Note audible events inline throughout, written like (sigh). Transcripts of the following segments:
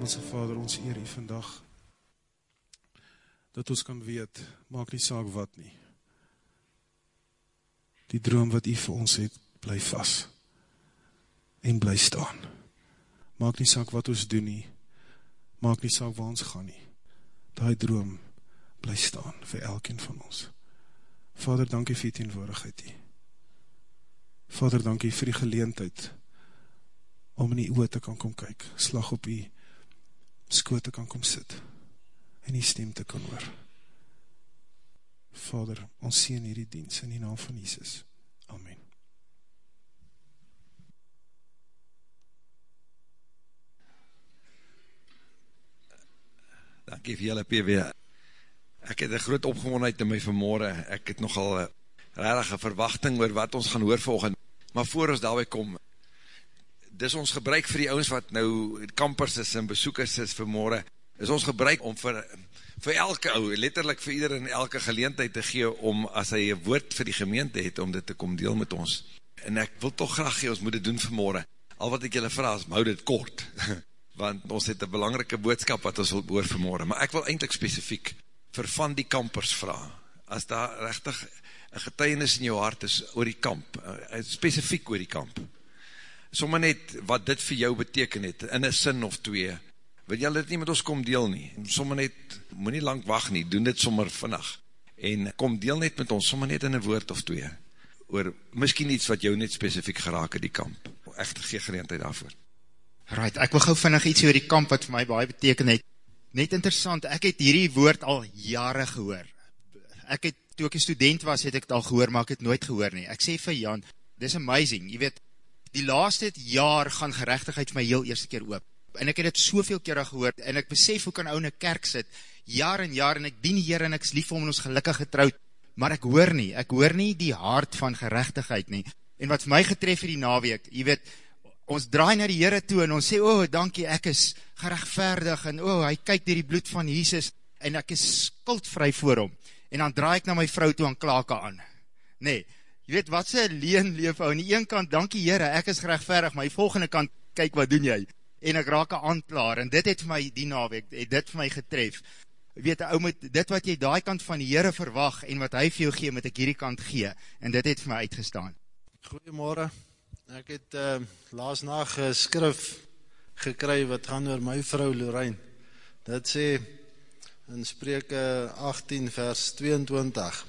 Hemelse Vader, ons eer u vandag, dat ons kan weet, maak nie saak wat nie. Die droom wat u vir ons het, bly vast, en bly staan. Maak nie saak wat ons doen nie, maak nie saak waar ons gaan nie. Die droom bly staan, vir elkeen van ons. Vader, dankie vir die teenwoordigheid die. Vader, dankie vir die geleentheid, om in die oor te kan kom kyk, slag op die skoot te kan kom sit, en die stem te kan hoor. Vader, ons sien hierdie diens in die naam van Jesus. Amen. Dankie vir julle PW. Ek het een groot opgewondheid in my vanmorgen. Ek het nogal rarige verwachting oor wat ons gaan hoor volgend. Maar voor ons daarby kom, dis ons gebruik vir die ouwens wat nou kampers is en besoekers is vanmorgen, is ons gebruik om vir, vir elke ou, letterlijk vir ieder en elke geleentheid te gee, om as hy een woord vir die gemeente het, om dit te kom deel met ons. En ek wil toch graag gee, ons moet dit doen vanmorgen. Al wat ek julle vraag is, hou dit kort, (laughs) want ons het een belangrike boodskap wat ons wil oor vanmorgen. Maar ek wil eindelijk specifiek vir van die kampers vraag, as daar rechtig een getuienis in jou hart is oor die kamp, eh, specifiek oor die kamp, sommer net wat dit vir jou beteken het, in een sin of twee, wil jy dit nie met ons kom deel nie, sommer net, moet nie lang wacht nie, doen dit sommer vannacht, en kom deel net met ons, sommer net in een woord of twee, oor miskien iets wat jou net specifiek geraak in die kamp, echt gee geleentheid daarvoor. Right, ek wil gauw vinnig iets oor die kamp wat vir my baie beteken het, net interessant, ek het hierdie woord al jare gehoor, ek het, toe ek een student was, het ek het al gehoor, maar ek het nooit gehoor nie, ek sê vir Jan, this amazing, jy weet, die laaste jaar gaan gerechtigheid vir my heel eerste keer oop, en ek het het soveel keer al gehoord, en ek besef hoe kan ou in een kerk sit, jaar en jaar, en ek dien die Heer, en ek is lief om ons gelukkig getrouwd, maar ek hoor nie, ek hoor nie die hart van gerechtigheid nie, en wat vir my getref vir die naweek, jy weet, ons draai na die Heere toe, en ons sê, oh, dankie, ek is gerechtvaardig, en oh, hy kyk dier die bloed van Jesus, en ek is skuldvry voor hom, en dan draai ek na my vrou toe en klaak aan, nee, jy weet, wat sy leen leef, aan die een kant, dankie Heere, ek is gerechtvaardig, maar die volgende kant, kyk wat doen jy, en ek raak een aanklaar, en dit het my, die naweek, het dit vir my getref, weet, ou moet, dit wat jy daai kant van die Heere verwag, en wat hy vir jou gee, moet ek hierdie kant gee, en dit het vir my uitgestaan. Goeiemorgen, ek het uh, laas nacht een skrif gekry, wat gaan oor my vrou Lorijn, dit sê, in spreke 18 vers 22,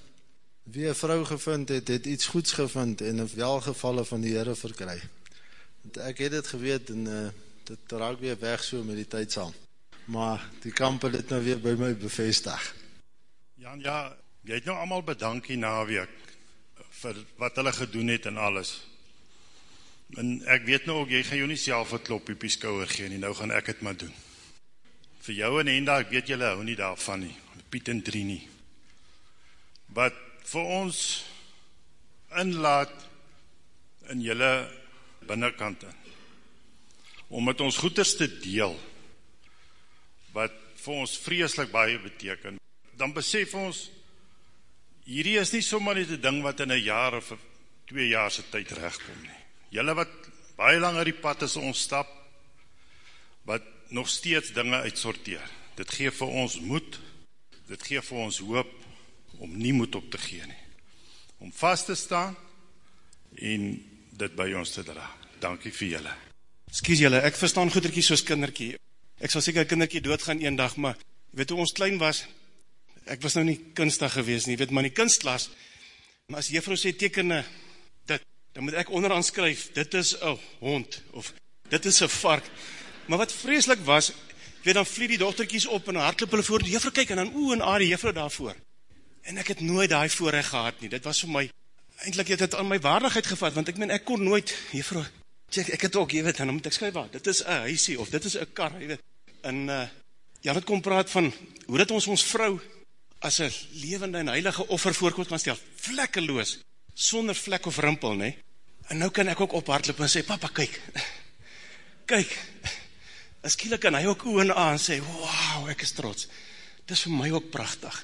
wie een vrou gevind het, het iets goeds gevind, en een welgevalle van die Heere verkry. Ek het het geweet, en uh, dit raak weer weg so met die tyd saam. Maar die kamp het nou weer by my bevestig. Jan, ja, jy het nou allemaal bedank die naweek vir wat hulle gedoen het en alles. En ek weet nou ook, jy gaan jou nie self een klop op die skouwer gee nie, nou gaan ek het maar doen. Vir jou en Henda, ek weet julle hou nie daarvan nie, Piet en Drie nie. Wat vir ons inlaat in julle binnenkant in om met ons goeders te deel, wat vir ons vreselik baie beteken, dan besef ons, hierdie is nie sommer net een ding wat in een jaar of twee jaar sy tyd rechtkom nie. Julle wat baie langer die pad is ons stap, wat nog steeds dinge uitsorteer. Dit geef vir ons moed, dit geef vir ons hoop, om nie moed op te gee nie. Om vast te staan, en dit by ons te dra. Dankie vir julle. Excuse julle, ek verstaan goederkie soos kinderkie. Ek sal seker kinderkie doodgaan een dag, maar weet hoe ons klein was, ek was nou nie kunstig gewees nie, weet maar in die kunstklas, maar as juffrou sê tekene dit, dan moet ek onderaan skryf, dit is een hond, of dit is een vark. Maar wat vreselik was, weet dan vlie die dochterkies op en hardloop hulle voor, die juffrou kyk en dan oe en a die juffrou daarvoor. En ek het nooit die voorrecht gehad nie, dit was vir my, eindelijk het het aan my waardigheid gevat, want ek meen, ek kon nooit, juffrou, Check, ek het ook, jy weet, en dan moet ek skryf wat, dit is een huisie, of dit is een kar, jy weet, en uh, ja, wat kom praat van, hoe dat ons ons vrou, as een levende en heilige offer voorkomt kan stel, vlekkeloos, sonder vlek of rimpel, nee, en nou kan ek ook ophardloop en sê, papa, kyk, (laughs) kyk, en skielik kan hy ook oe en aan sê, wauw, ek is trots, dit is vir my ook prachtig,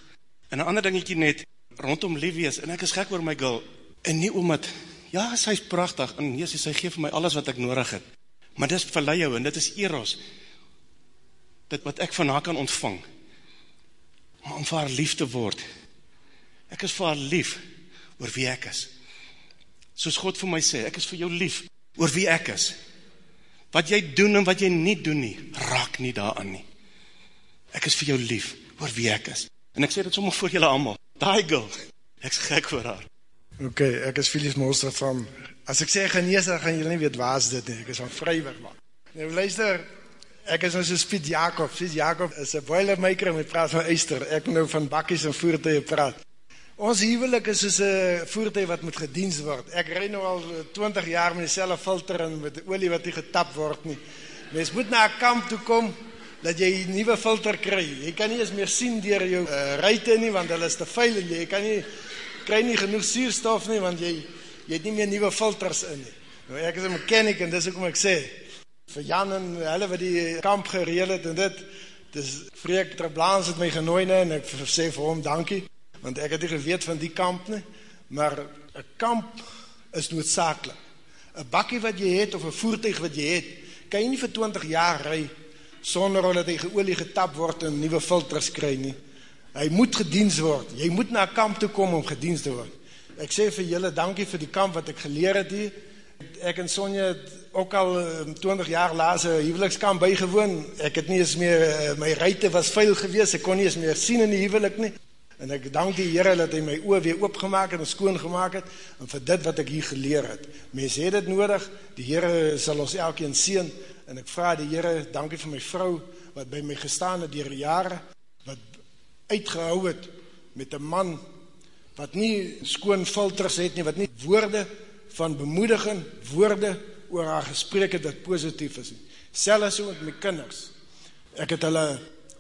en een ander dingetje net, rondom lief wees, en ek is gek oor my girl, en nie omdat, ja, sy is prachtig, en Jesus, hy geef my alles wat ek nodig het, maar dit is verlei jou, en dit is eros, dit wat ek van haar kan ontvang, maar om vir haar lief te word. Ek is vir haar lief oor wie ek is. Soos God vir my sê, ek is vir jou lief oor wie ek is. Wat jy doen en wat jy nie doen nie, raak nie daaraan nie. Ek is vir jou lief oor wie ek is. En ek sê dit sommer vir julle allemaal. Daai girl, ek's gek vir haar. Ok, ek is Philips Monster van... As ek sê genees, dan gaan julle nie weet waar is dit nie. Ek is van Vryburg, man. Nou, luister, ek is nou so Piet Jacob. Piet Jacob is een boilermaker en my praat van Eister. Ek nou van bakkies en voertuie praat. Ons huwelik is soos een voertuig wat moet gedienst word. Ek rijd nou al 20 jaar met die filter en met die olie wat nie getap word nie. Mens moet na een kamp toe kom, dat jy een nieuwe filter krijg. Jy kan nie eens meer sien dier jou uh, ruite nie, want hulle is te veil. Jy kan nie, krijg nie genoeg suurstof nie, want jy, jy het nie meer nieuwe filters in nie. Nou, ek is een mechanic en dis ook om ek sê, vir Jan en hulle wat die kamp gereel het en dit, dis Freek Treblaans het my genooi nie, en ek sê vir hom dankie, want ek het nie geweet van die kamp nie, maar een kamp is noodzakelik. Een bakkie wat jy het, of een voertuig wat jy het, kan jy nie vir 20 jaar rij, sonder dat hy geolie getap word en nieuwe filters kry nie. Hy moet gedienst word. Jy moet na kamp toe kom om gedienst te word. Ek sê vir julle dankie vir die kamp wat ek geleer het hier. Ek en Sonja het ook al 20 ehm, jaar laas een huwelikskamp bijgewoon. Ek het nie eens meer, eh, my ruite was vuil gewees, ek kon nie eens meer sien in die huwelik nie. En ek dank die Heere dat hy my oor weer oopgemaak het en skoon gemaakt het, en vir dit wat ek hier geleer het. Mens het het nodig, die Heere sal ons elkeen sien, en ek vraag die Heere, dankie vir my vrou, wat by my gestaan het dier jare, wat uitgehou het met een man, wat nie skoon filters het nie, wat nie woorde van bemoediging, woorde oor haar gesprek het wat positief is. Selfs so met my kinders. Ek het hulle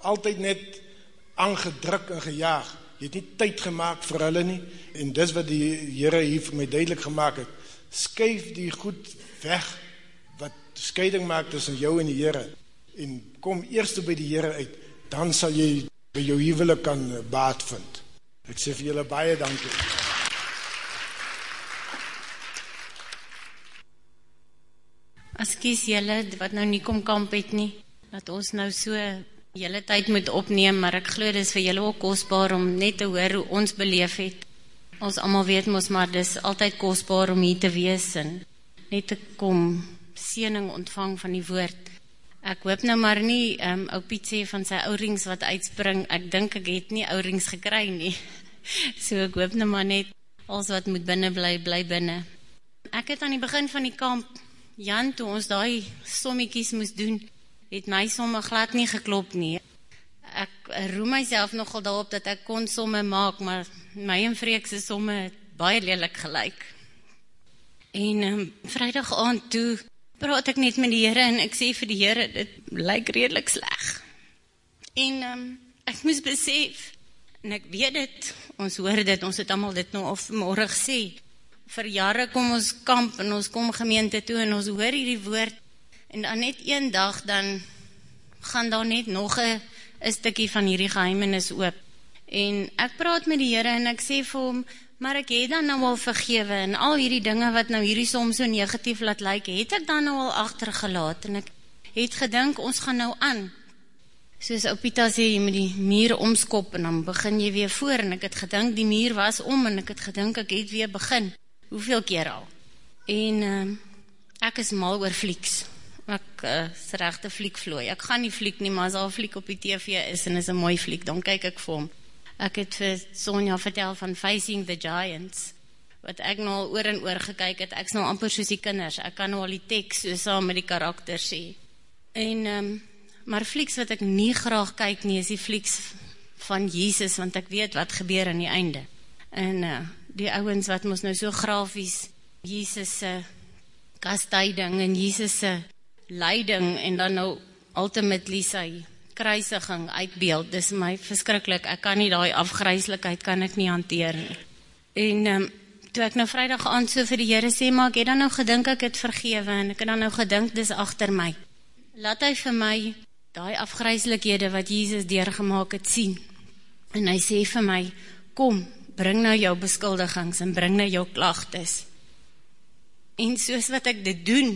altyd net aangedruk en gejaag. Jy het nie tyd gemaakt vir hulle nie, en dis wat die Heere hier vir my duidelik gemaakt het. Skuif die goed weg, scheiding maakt tussen jou en die Heere, en kom eerst by die Heere uit, dan sal jy by jou huwelik kan baat vind. Ek sê vir julle baie dankie. As kies julle wat nou nie kom kamp het nie, dat ons nou so julle tyd moet opneem, maar ek glo dis vir julle ook kosbaar om net te hoor hoe ons beleef het. Ons almal weet mos maar dis altyd kosbaar om hier te wees en net te kom seëning ontvang van die woord. Ek hoop nou maar nie, um, ou Piet sê van sy oorings wat uitspring, ek dink ek het nie oorings gekry nie. (laughs) so ek hoop nou maar net, als wat moet binnen bly, bly binnen. Ek het aan die begin van die kamp, Jan, toe ons die sommiekies moes doen, het my somme glad nie geklop nie. Ek roem myself nogal daarop dat ek kon somme maak, maar my en Freekse somme het baie lelik gelijk. En um, vrijdag aand toe, praat ek net met die Here en ek sê vir die Here dit lyk redelik sleg. En um, ek moes besef en ek weet dit, ons hoor dit, ons het almal dit nou al vanmôre gesê. Vir jare kom ons kamp en ons kom gemeente toe en ons hoor hierdie woord en dan net een dag dan gaan daar net nog 'n 'n stukkie van hierdie geheimenis oop. En ek praat met die Here en ek sê vir hom maar ek het dan nou al vergewe en al hierdie dinge wat nou hierdie soms so negatief laat lyk, het ek dan nou al agtergelaat en ek het gedink ons gaan nou aan. Soos ou Pieter sê jy moet die muur omskop en dan begin jy weer voor en ek het gedink die muur was om en ek het gedink ek het weer begin. Hoeveel keer al? En uh, ek is mal oor flieks. Ek uh, is regte fliekvloei. Ek gaan nie fliek nie, maar as al fliek op die TV is en is 'n mooi fliek, dan kyk ek vir hom. Ek het vir Sonja vertel van Facing the Giants, wat ek nou al oor en oor gekyk het, ek is nou amper soos die kinders, ek kan nou al die tekst so saam met die karakter sê. En, um, maar flieks wat ek nie graag kyk nie, is die flieks van Jesus, want ek weet wat gebeur aan die einde. En uh, die ouwens wat ons nou so grafies, Jesus' kastuiding en Jesus' leiding, en dan nou ultimately sy kruisiging uitbeeld, dis my verskrikkelijk, ek kan nie die afgryslikheid, kan ek nie hanteer nie. En um, toe ek nou vrijdag aand so vir die Heere sê, maar ek het dan nou gedink ek het vergewe, en ek het dan nou gedink, dis achter my. Laat hy vir my die afgryslikhede wat Jesus deurgemaak het sien. En hy sê vir my, kom, bring nou jou beskuldigings en bring nou jou klachtes. En soos wat ek dit doen,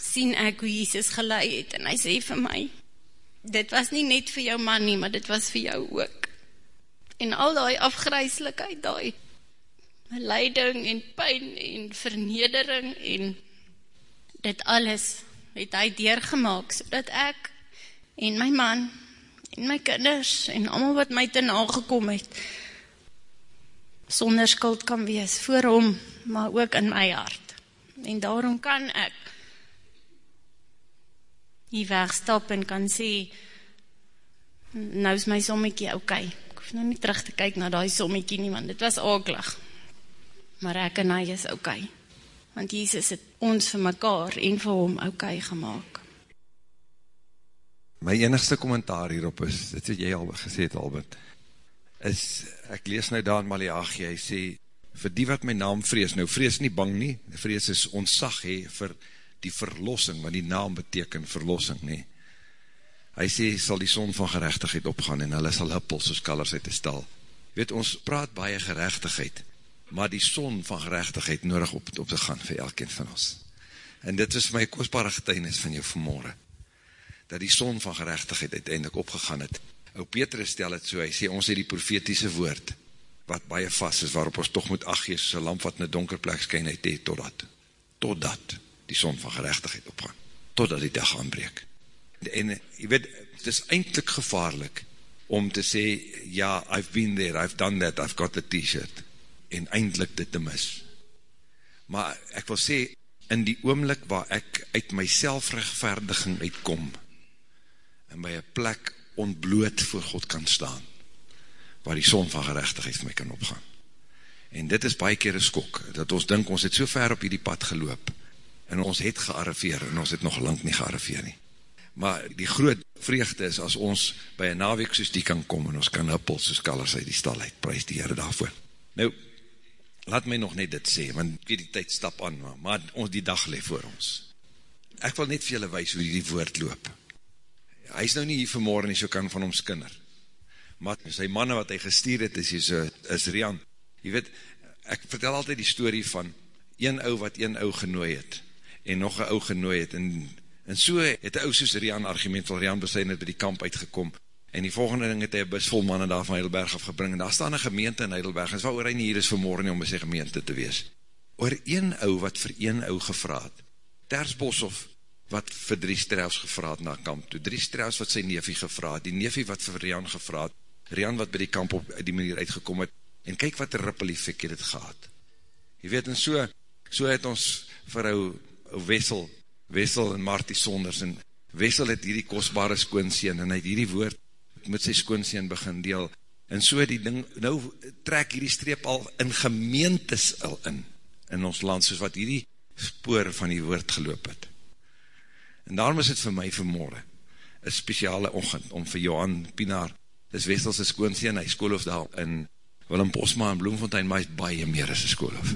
sien ek hoe Jesus gelei het, en hy sê vir my, dit was nie net vir jou man nie, maar dit was vir jou ook. En al die afgryslikheid, die leiding en pijn en vernedering en dit alles het hy deurgemaak, so dat ek en my man en my kinders en allemaal wat my te nagekom het, sonder skuld kan wees voor hom, maar ook in my hart. En daarom kan ek hier wegstap en kan sê, nou is my sommiekie oké. Okay. Ek hoef nou nie terug te kyk na die sommiekie nie, want dit was akelig. Maar ek en hy is. Okay. Want Jesus het ons vir mekaar en vir hom okay gemaakt. My enigste kommentaar hierop is, dit wat jy al gesê het, Albert, is, ek lees nou daar in Malachi, hy sê, vir die wat my naam vrees, nou vrees nie bang nie, vrees is ontsag he, vir die verlossing, want die naam beteken verlossing nie. Hy sê, sal die son van gerechtigheid opgaan, en hulle sal huppel soos kalers uit die stal. Weet, ons praat baie gerechtigheid, maar die son van gerechtigheid nodig op, op te gaan vir elkeen van ons. En dit is my kostbare getuinis van jou vanmorgen, dat die son van gerechtigheid uiteindelik opgegaan het. O Petrus stel het so, hy sê, ons het die profetiese woord, wat baie vast is, waarop ons toch moet ach, Jezus, een lamp wat in een donker plek skyn, hy het totdat, totdat, die son van gerechtigheid opgaan, totdat die dag aanbreek. En, jy weet, het is eindelijk gevaarlik, om te sê, ja, I've been there, I've done that, I've got the t-shirt, en eindelijk dit te mis. Maar ek wil sê, in die oomlik waar ek uit my selfrechtvaardiging uitkom, en by een plek ontbloot voor God kan staan, waar die son van gerechtigheid vir my kan opgaan. En dit is baie keer een skok, dat ons dink, ons het so ver op die pad geloop, en ons het gearriveer, en ons het nog lang nie gearriveer nie. Maar die groot vreugde is, as ons by een naweek soos die kan kom, en ons kan huppel soos kalers uit die stal uit, prijs die Heere daarvoor. Nou, laat my nog net dit sê, want ek weet die tyd stap aan, maar, maar ons die dag leef voor ons. Ek wil net vir julle wees hoe die woord loop. Hy is nou nie hier vanmorgen nie, so kan van ons kinder. Maar sy manne wat hy gestuur het, is, is, is Rian. Jy weet, ek vertel altyd die story van een ou wat een ou genooi het, en nog een ou genooi het, en, en so het ou soos Rian argument, van Rian Besijn het by die kamp uitgekom, en die volgende ding het hy bus vol manne daar van Heidelberg afgebring, en daar staan een gemeente in Heidelberg, en waar oor hy nie hier is vanmorgen om by sy gemeente te wees. Oor een ou wat vir een ou gevraad, Tersboshoff, wat vir drie strels gevraad na kamp toe, drie strels wat sy neefie gevraad, die neefie wat vir Rian gevraad, Rian wat by die kamp op die manier uitgekom het, en kyk wat een rippel effect het gehad. Je weet, en so, so het ons vir ou Wessel, Wessel en Martie Sonders, en Wessel het hierdie kostbare skoonseen, en hy het hierdie woord met sy skoonseen begin deel, en so die ding, nou trek hierdie streep al in gemeentes al in, in ons land, soos wat hierdie spoor van die woord geloop het. En daarom is het vir my vanmorgen, een speciale ochend, om vir Johan Pinaar, dis Wesselse skoonseen, hy skoolhof daar in Willem Bosma en Bloemfontein, maar hy is baie meer as een skoolhof,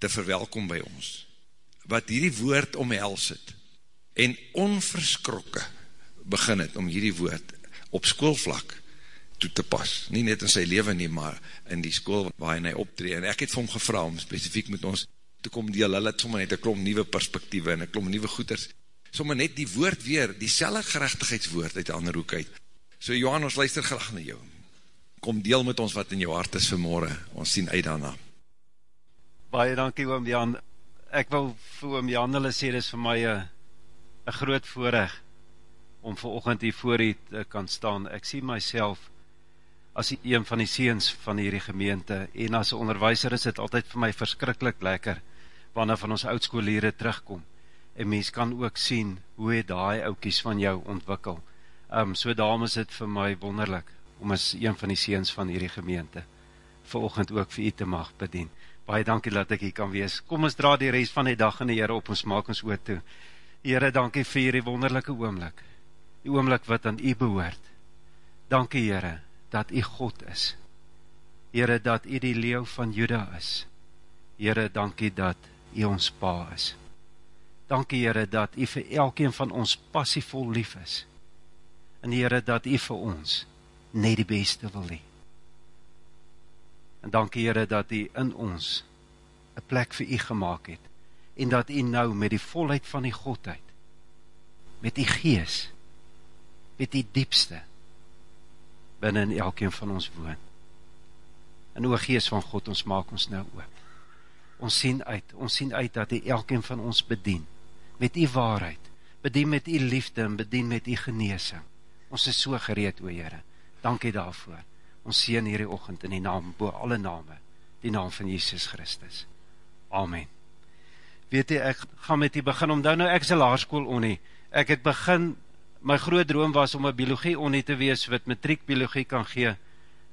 te verwelkom by ons, wat hierdie woord omhels het, en onverskrokke begin het om hierdie woord op skoolvlak toe te pas. Nie net in sy leven nie, maar in die school waar hy optree. En ek het vir hom gevra om specifiek met ons te kom deel. Hulle het sommer net een klomp nieuwe perspektieve en een klomp nieuwe goeders. Sommer net die woord weer, die selle gerechtigheidswoord uit die ander hoek uit. So Johan, ons luister graag na jou. Kom deel met ons wat in jou hart is vanmorgen. Ons sien uit daarna. Baie dankie oom Jan. Ek wil vir oom Jan hulle sê, dit is vir my een groot voorrecht om verochend hier voor u te kan staan. Ek sien myself as een van die seens van hierdie gemeente, en as onderwijser is het altyd vir my verskrikkelijk lekker, wanneer van ons oudskooliere terugkom, en mens kan ook sien, hoe het die oukies van jou ontwikkel. Um, so daarom is het vir my wonderlik, om as een van die seens van hierdie gemeente, verochend ook vir u te mag bedien. Baie dankie dat ek hier kan wees. Kom ons dra die rest van die dag in die Heere op ons maak ons oor toe. Heere, dankie vir hierdie wonderlijke oomlik die oomlik wat aan u behoort. Dankie Heere, dat u God is. Heere, dat u die leeuw van Juda is. Heere, dankie dat u ons pa is. Dankie Heere, dat u vir elkeen van ons passievol lief is. En Heere, dat u vir ons net die beste wil hee. En dankie Heere, dat u in ons een plek vir u gemaakt het, en dat u nou met die volheid van die Godheid, met die geest, weet die diepste, binnen in elkeen van ons woon. En o gees van God, ons maak ons nou oop. Ons sien uit, ons sien uit dat die elkeen van ons bedien, met die waarheid, bedien met die liefde en bedien met die geneesing. Ons is so gereed, o Heere, dankie daarvoor. Ons sien hierdie ochend in die naam, bo alle name, die naam van Jesus Christus. Amen. Weet jy, ek gaan met die begin, omdat nou ek is een laarskool onie, ek het begin, my groot droom was om een biologie onie te wees, wat matriek biologie kan gee,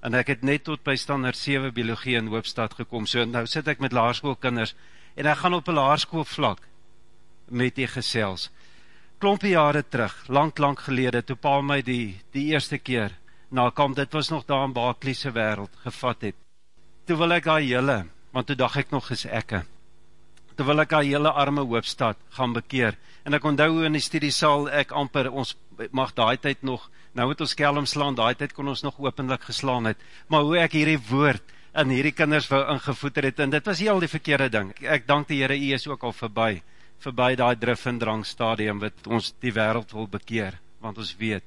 en ek het net tot by standaard 7 biologie in Hoopstad gekom, so nou sit ek met laarskoolkinders, en ek gaan op een laarskool vlak, met die gesels, klompie jare terug, lang, lang gelede, toe pa my die, die eerste keer, na kam, dit was nog daar in Baakliese wereld, gevat het, toe wil ek daar jylle, want toe dag ek nog is ekke, toe wil ek daar jylle arme Hoopstad gaan bekeer, en ek onthou in die studiesaal, ek amper, ons mag daai tyd nog, nou het ons kelm slaan, daai tyd kon ons nog openlik geslaan het, maar hoe ek hierdie woord, en hierdie kinders wou ingevoeter het, en dit was heel die verkeerde ding, ek dank die Heere, hy is ook al voorbij, voorbij die drif en drang stadium wat ons die wereld wil bekeer, want ons weet,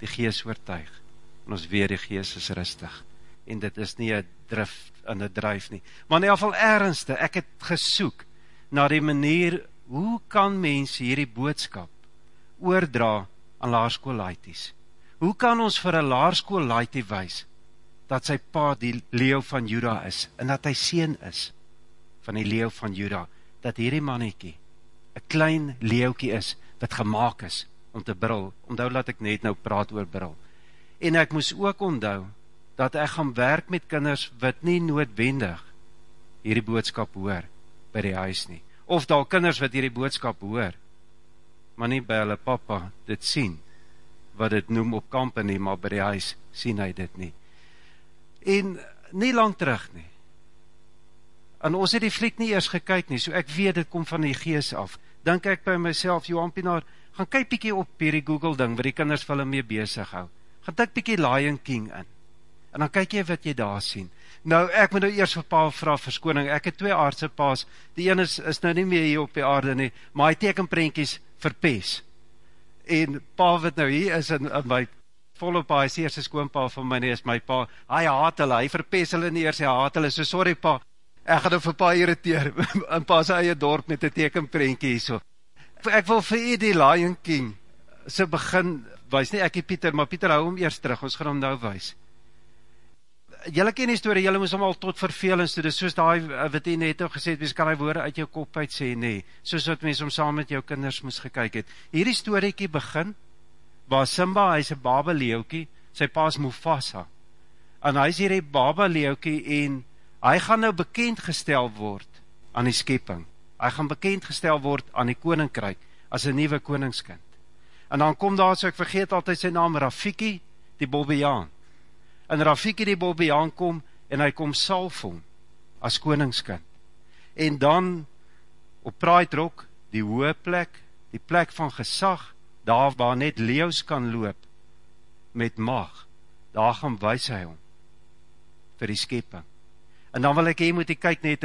die gees oortuig, en ons weet die gees is rustig, en dit is nie een drif en een drijf nie, maar in die afval ernste, ek het gesoek, na die manier, hoe kan mens hierdie boodskap, oordra aan laarskoolaities, hoe kan ons vir een laarskoolaitie wees, dat sy pa die leeuw van Juda is, en dat hy sien is, van die leeuw van Juda, dat hierdie mannetjie, een klein leeuwkie is, wat gemaakt is, om te bril, onthou laat ek net nou praat oor bril, en ek moes ook onthou, dat ek gaan werk met kinders, wat nie noodwendig, hierdie boodskap hoor, by die huis nie, of daar kinders wat hierdie boodskap hoor, maar nie by hulle papa dit sien, wat het noem op kampen nie, maar by die huis sien hy dit nie, en nie lang terug nie, en ons het die fliek nie eers gekyk nie, so ek weet dit kom van die gees af, denk ek by myself, Johan Pinaar, gaan kyk piekie op hierdie Google ding, waar die kinders vir hulle mee bezig hou, gaan tik piekie Lion King in, en dan kyk jy wat jy daar sien, nou ek moet nou eers vir pa vraag verskoning, ek het twee aardse paas, die ene is, is nou nie meer hier op die aarde nie, maar hy teken prentjies vir pes, en pa wat nou hier is, in, in my volop pa, hy sê eerste skoonpa van my nie, is my pa, hy haat hulle, hy verpes hulle nie eers, hy haat hulle, so sorry pa, ek gaan nou vir pa irriteer, (laughs) in pa sy eie dorp met een tekenprentje hier so. Ek wil vir u die Lion King, sy begin, wees nie. Ek die Pieter, maar Pieter hou hom eerst terug, ons gaan hom nou wees. Julle ken die story, julle moes hom al tot vervelings toe, dus soos die, wat hy net ook gesê het, wees kan hy woorde uit jou kop uit sê, nee, soos wat mens om saam met jou kinders moes gekyk het. Hierdie storiekie begin, waar Simba, hy is een baba leeuwkie, sy paas Mufasa, en hy is hierdie baba leeuwkie, en hy gaan nou bekendgestel word aan die skepping, hy gaan bekendgestel word aan die koninkryk, as een nieuwe koningskind, en dan kom daar, so ek vergeet altyd sy naam, Rafiki die Bobbejaan, en Rafiki die Bobbejaan kom, en hy kom salvong, as koningskind, en dan, op Praaidrok, die hoë plek, die plek van gesag, daar waar net leeuws kan loop, met mag, daar gaan wees hy om, vir die skepping, en dan wil ek hier moet jy kyk net,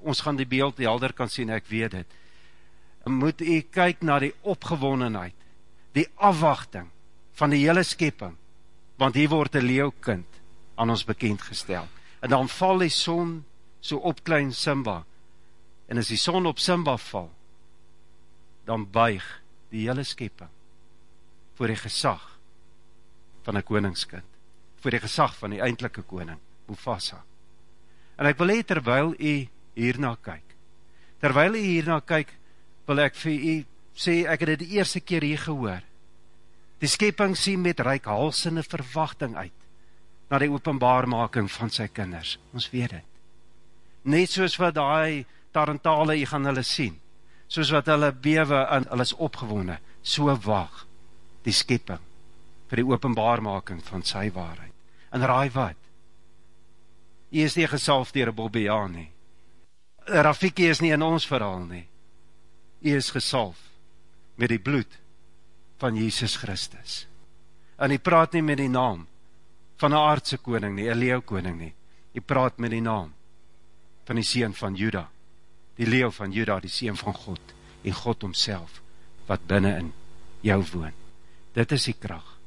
ons gaan die beeld helder kan sien, ek weet het, moet jy kyk na die opgewonnenheid, die afwachting van die hele skepping, want hier word een leeuwkind aan ons bekendgestel, en dan val die son so op klein Simba, en as die son op Simba val, dan buig die hele skepping voor die gesag van een koningskind, voor die gesag van die eindelike koning, Mufasa. En ek wil hee, terwyl u hierna kyk, terwyl u hierna kyk, wil ek vir u sê, ek het dit die eerste keer hier gehoor, die skepping sien met reikhalsende verwachting uit, na die openbaarmaking van sy kinders, ons weet het, net soos wat die tarantale jy gaan hulle sien, soos wat hulle bewe en hulle is opgewonde, so waag die skepping, vir die openbaarmaking van sy waarheid, en raai wat, jy is nie gesalf dier Bobbejaan nie. Rafiki is nie in ons verhaal nie. Jy is gesalf met die bloed van Jesus Christus. En jy praat nie met die naam van een aardse koning nie, een leeuw koning nie. Jy praat met die naam van die sien van Juda, die leeuw van Juda, die sien van God, en God omself, wat binnen in jou woon. Dit is die kracht,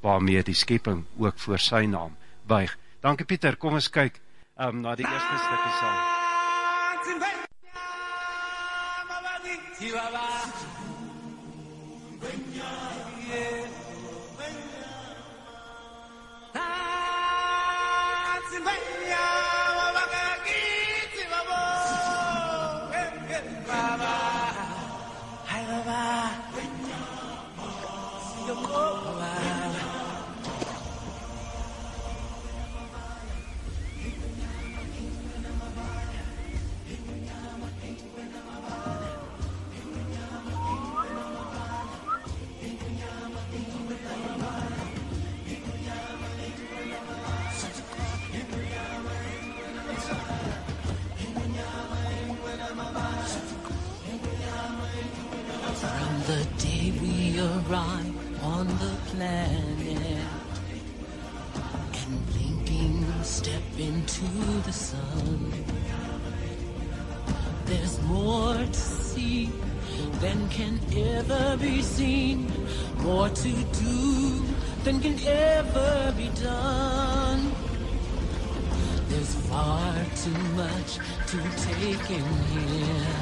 waarmee die skeping ook voor sy naam buig. Dankie Pieter, kom ons kyk um, na die eerste stukkie saam. y va, va. Sun, there's more to see than can ever be seen, more to do than can ever be done. There's far too much to take in here.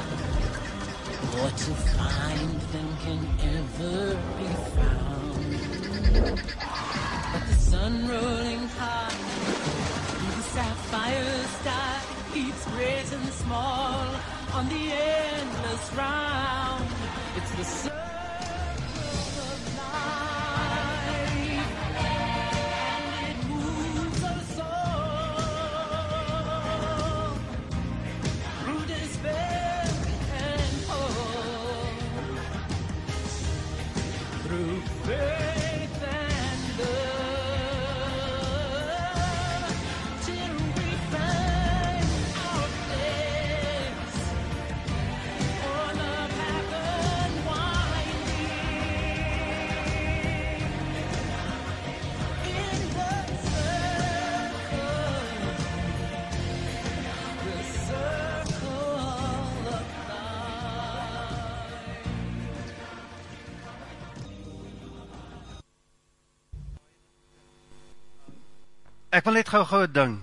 More to find than can ever be found. But the sun rolling high sapphire sky keeps great and small on the endless round. It's the circle wil net gou 'n ding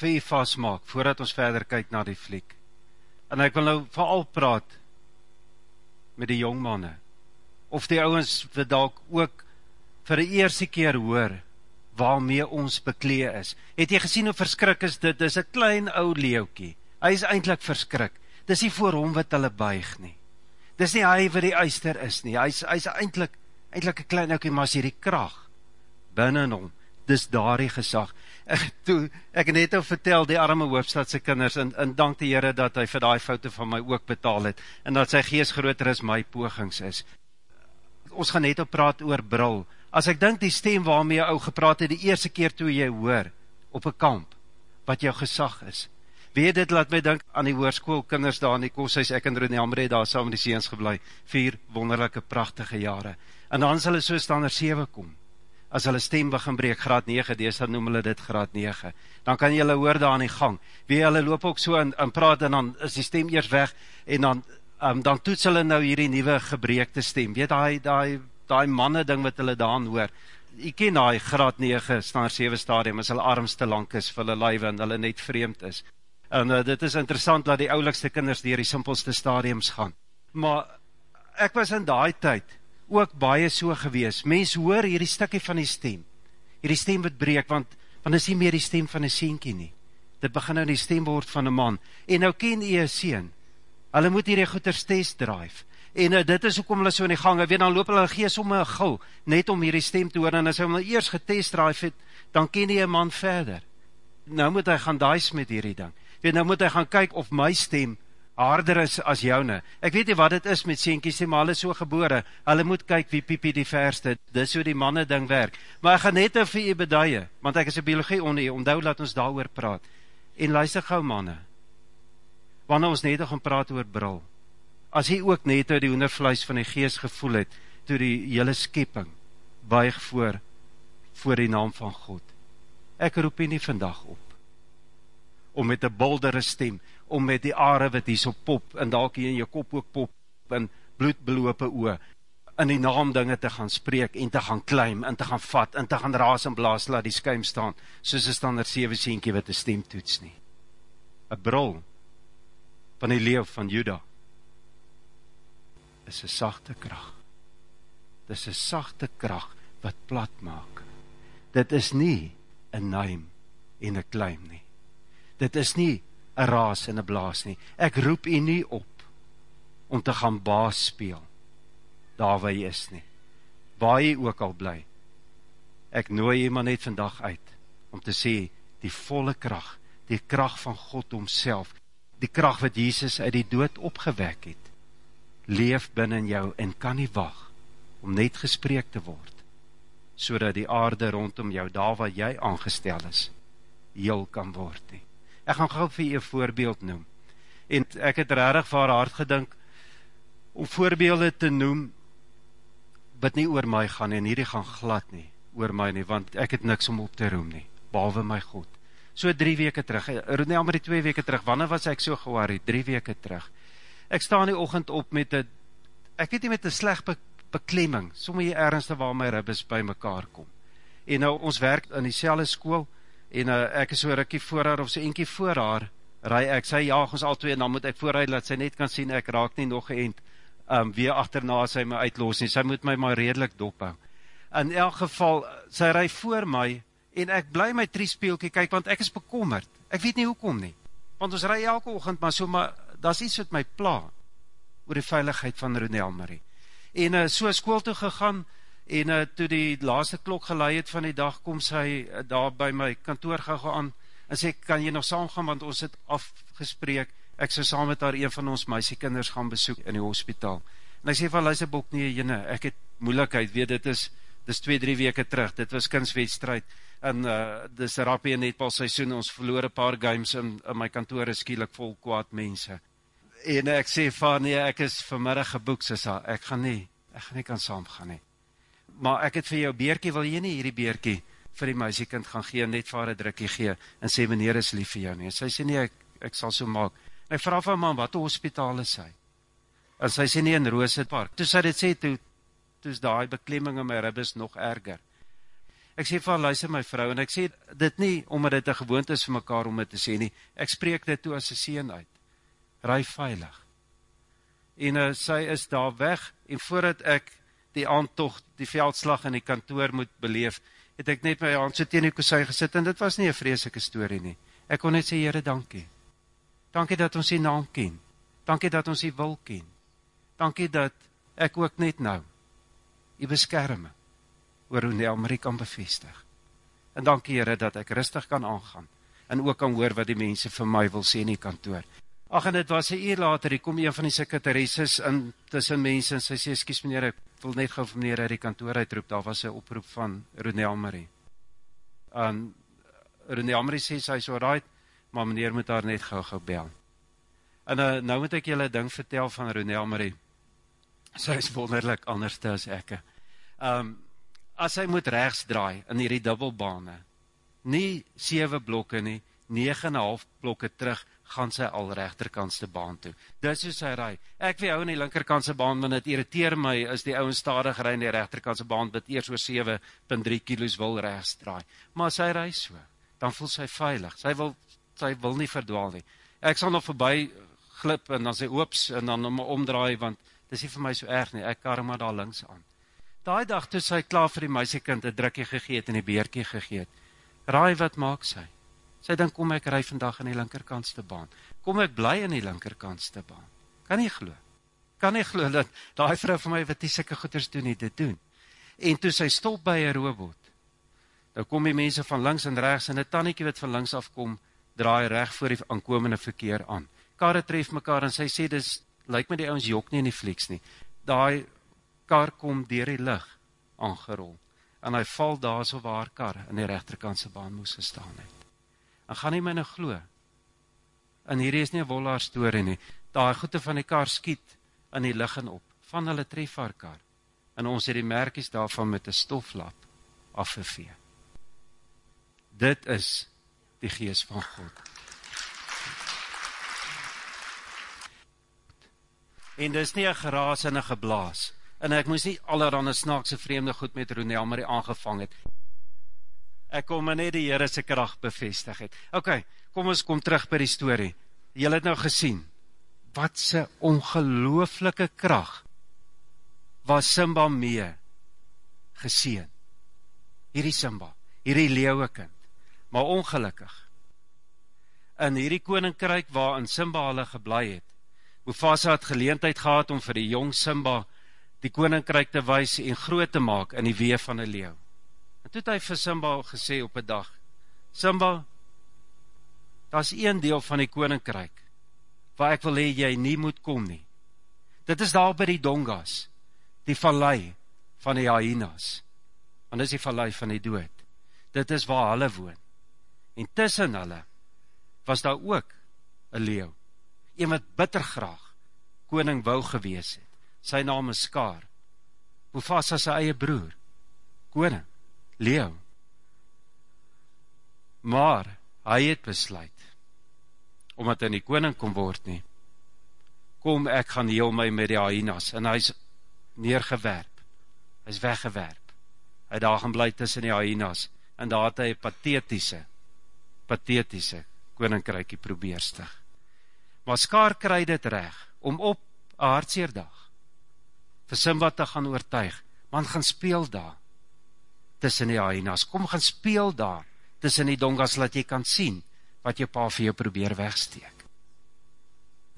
vir u vasmaak voordat ons verder kyk na die fliek. En ek wil nou veral praat met die jong manne of die ouens wat dalk ook vir die eerste keer hoor waarmee ons beklee is. Het jy gesien hoe verskrik is dit? Dis 'n klein ou leeuetjie. Hy is eintlik verskrik. Dis nie voor hom wat hulle buig nie. Dis nie hy wat die eyster is nie. Hy's hy's eintlik eintlik 'n klein ouetjie, maar as hierdie krag binne in hom dis daardie gesag. Ek, toe, ek net al vertel die arme hoofstadse kinders, en, en dank die Heere dat hy vir die foute van my ook betaal het, en dat sy geest groter as my pogings is. Ons gaan net op praat oor bril. As ek dink die stem waarmee jou ou gepraat het, die eerste keer toe jy hoor, op een kamp, wat jou gesag is. Weet dit, laat my dink aan die hoorskoel kinders daar in die koshuis, ek en René Amre daar saam met die seens geblei, vier wonderlijke prachtige jare. En dan sal hulle so standaard 7 kom as hulle stem begin breek, graad 9, dees dan noem hulle dit graad 9, dan kan jy hulle hoor daar aan die gang, wie hulle loop ook so en, en praat, en dan is die stem eers weg, en dan, um, dan toets hulle nou hierdie nieuwe gebreekte stem, weet die, die, die manne ding wat hulle daan hoor, jy ken die graad 9, staan 7 stadium, as hulle arms te lang is, vir hulle lywe, en hulle net vreemd is, en uh, dit is interessant, dat die oulikste kinders dier die simpelste stadiums gaan, maar ek was in die tyd, ook baie so gewees. Mens hoor hierdie stikkie van die stem. Hierdie stem wat breek, want, want is nie meer die stem van die sienkie nie. Dit begin nou die stem word van die man. En nou ken jy een sien. Hulle moet hierdie goeders test drive. En uh, dit is hoekom hulle so in die gang, weet, dan loop hulle gees om my gul, net om hierdie stem te hoor, en as hy hom eers getest drive het, dan ken jy een man verder. Nou moet hy gaan dice met hierdie ding. Weet, nou moet hy gaan kyk of my stem harder is as joune. Ek weet nie wat het is met sienkies, maar hulle is so gebore, hulle moet kyk wie piepie die verste, dis hoe die manne ding werk. Maar ek gaan net vir u beduie, want ek is een biologie onder u, onthou laat ons daar praat. En luister gauw manne, wanneer ons net gaan praat oor bril, as hy ook net die hoendervleis van die geest gevoel het, toe die hele skepping buig voor, voor die naam van God. Ek roep hy nie vandag op, om met een boldere stem, om met die aarde wat hier so pop, en dalk hier in jou kop ook pop, en bloedbelope oor, in die naam dinge te gaan spreek en te gaan claim en te gaan vat en te gaan raas en blaas laat die skuim staan soos 'n standaard 7 seentjie wat 'n stem toets nie. 'n Brul van die leeu van Juda is 'n sagte krag. Dis 'n sagte krag wat plat maak. Dit is nie 'n naam en 'n claim nie. Dit is nie 'n raas en 'n blaas nie. Ek roep u nie op om te gaan baas speel daar waar jy is nie. Waar jy ook al bly. Ek nooi jy maar net vandag uit om te sê die volle krag, die krag van God homself, die krag wat Jesus uit die dood opgewek het, leef binne in jou en kan nie wag om net gespreek te word sodat die aarde rondom jou daar waar jy aangestel is heel kan word nie. Ek gaan gou vir u 'n voorbeeld noem. En ek het regtig vir haar hart gedink om voorbeelde te noem wat nie oor my gaan nie en hierdie gaan glad nie oor my nie want ek het niks om op te roem nie behalwe my God. So 3 weke terug, nee amper 2 weke terug. Wanneer was ek so geworry? 3 weke terug. Ek staan die oggend op met 'n ek weet nie met 'n sleg be, beklemming, hier ernstig waar my ribbes bymekaar kom. En nou ons werk in dieselfde skool en uh, ek is so rukkie voor haar of so eentjie voor haar ry ek. Sy jaag ons albei en dan moet ek voorry laat sy net kan sien ek raak nie nog geënt um, weer agterna sy my uitlos nie. Sy moet my maar redelik dop hou. In elk geval sy ry voor my en ek bly my triespeeltjie kyk want ek is bekommerd. Ek weet nie hoekom nie. Want ons ry elke oggend maar so maar daar's iets wat my pla oor die veiligheid van Ronel Marie. En uh, so skool toe gegaan en uh, toe die laaste klok gelei het van die dag, kom sy uh, daar by my kantoor gauw aan, en sê, kan jy nog saam gaan, want ons het afgespreek, ek sal saam met haar een van ons meisiekinders gaan besoek in die hospitaal. En ek sê van, luister Bok, nee, jyne, ek het moeilikheid, weet, dit is, dit is twee, drie weke terug, dit was kunstwedstrijd, en uh, dit is rappie en netbal seisoen, ons verloor een paar games, in, in my kantoor. Is skielik vol kwaad mense. En ek sê van, nee, ek is vanmiddag geboek, sisa, ek gaan nie, ek gaan nie kan saam gaan nie maar ek het vir jou beertjie, wil jy nie hierdie beertjie vir die meisiekind gaan gee, net vir haar 'n drukkie gee en sê meneer is lief vir jou nie. Sy sê nee, ek ek sal so maak. En ek vra van man, watter hospitaal is sy? En sy sê nee in Rosepark. Toe sy dit sê toe toe's daai beklemming in my ribbes nog erger. Ek sê haar, luister my vrou en ek sê dit nie omdat dit 'n gewoonte is vir mekaar om dit te sê nie. Ek spreek dit toe as 'n seën uit. Ry veilig. En uh, sy is daar weg en voordat ek die aandtocht, die veldslag in die kantoor moet beleef, het ek net my hand so teen die kusijn gesit, en dit was nie een vreselike story nie. Ek kon net sê, Heere, dankie. Dankie dat ons die naam ken. Dankie dat ons die wil ken. Dankie dat ek ook net nou die beskerming oor hoe Nelmarie kan bevestig. En dankie, Heere, dat ek rustig kan aangaan en ook kan hoor wat die mense vir my wil sê in die kantoor. Ach, en het was een uur later, hier kom een van die sekretaresses in tussen mense, en sy sê, excuse meneer, ek wil net gauw van meneer uit die kantoor uitroep, daar was een oproep van Ronel Marie. En Ronel Marie sê, sy is alright, maar meneer moet daar net gauw bel. En uh, nou moet ek julle ding vertel van Ronel Marie. Sy is wonderlik anders as ekke. Um, as sy moet rechts draai in hierdie dubbelbane, nie 7 blokke nie, 9,5 blokke terug, gaan sy al rechterkantste baan toe. Dis hoe sy rij. Ek wie hou in die linkerkantse baan, want het irriteer my, is die ouwe stadig rij in die rechterkantse baan, wat eers oor 7.3 kilo's wil rechts draai. Maar sy rij so, dan voel sy veilig. Sy wil, sy wil nie verdwaal nie. Ek sal nog voorbij glip, en dan sy oops, en dan om omdraai, want dis nie vir my so erg nie, ek kar maar daar links aan. Daai dag, toe sy klaar vir die meisiekind, een drukkie gegeet, en die beerkie gegeet, raai wat maak sy? Sy dink, kom ek rij vandag in die linkerkantste baan. Kom ek bly in die linkerkantste baan. Kan nie glo. Kan nie glo dat die vrou van my wat die sikke goeders doen nie, dit doen. En toe sy stop by een robot, nou kom die mense van links en rechts, en die tanniekie wat van links afkom, draai recht voor die aankomende verkeer aan. Karre tref mekaar, en sy sê, dis, lyk my die ouwens jok nie in die flieks nie. Daai kar kom dier die licht aangerol, en hy val daar so waar kar in die rechterkantse baan moes gestaan het en gaan nie my nou glo. En hierdie is nie 'n wollaar storie nie. Daai goede van die kar skiet in die lug en op van hulle tref haar kar. En ons het die merkies daarvan met 'n stoflap afgevee. Dit is die gees van God. En dis nie 'n geraas en 'n geblaas en ek moes nie allerhande snaakse vreemde goed met Ronel Marie aangevang het. Ek kom maar net die Here se krag bevestig het. OK, kom ons kom terug by die storie. Julle het nou gesien wat 'n ongelooflike krag was Simba mee geseën. Hierdie Simba, hierdie leeuekind, maar ongelukkig. In hierdie koninkryk waarin Simba hulle gebly het, Mufasa het geleentheid gehad om vir die jong Simba die koninkryk te wys en groot te maak in die weë van 'n leeu. En toe het hy vir Simba gesê op 'n dag: "Simba, daar's een deel van die koninkryk waar ek wil hê jy nie moet kom nie. Dit is daar by die Dongas, die vallei van die hyenas. Want dis die vallei van die dood. Dit is waar hulle woon. En tussen hulle was daar ook 'n leeu. Een wat bitter graag koning wou gewees het. Sy naam is Skaar. Mufasa se eie broer. Koning, leeu. Maar hy het besluit omdat hy nie koning kon word nie. Kom ek gaan heel my met die hyenas en hy's neergewerp. Hy's weggewerp. Hy daar gaan bly tussen die hyenas en daar het hy 'n patetiese patetiese koninkrykie probeer stig. Maar Skaar kry dit reg om op 'n hartseer dag vir Simba te gaan oortuig, man gaan speel daar tussen die hyenas. Kom gaan speel daar tussen die dongas laat jy kan sien wat jou pa vir jou probeer wegsteek.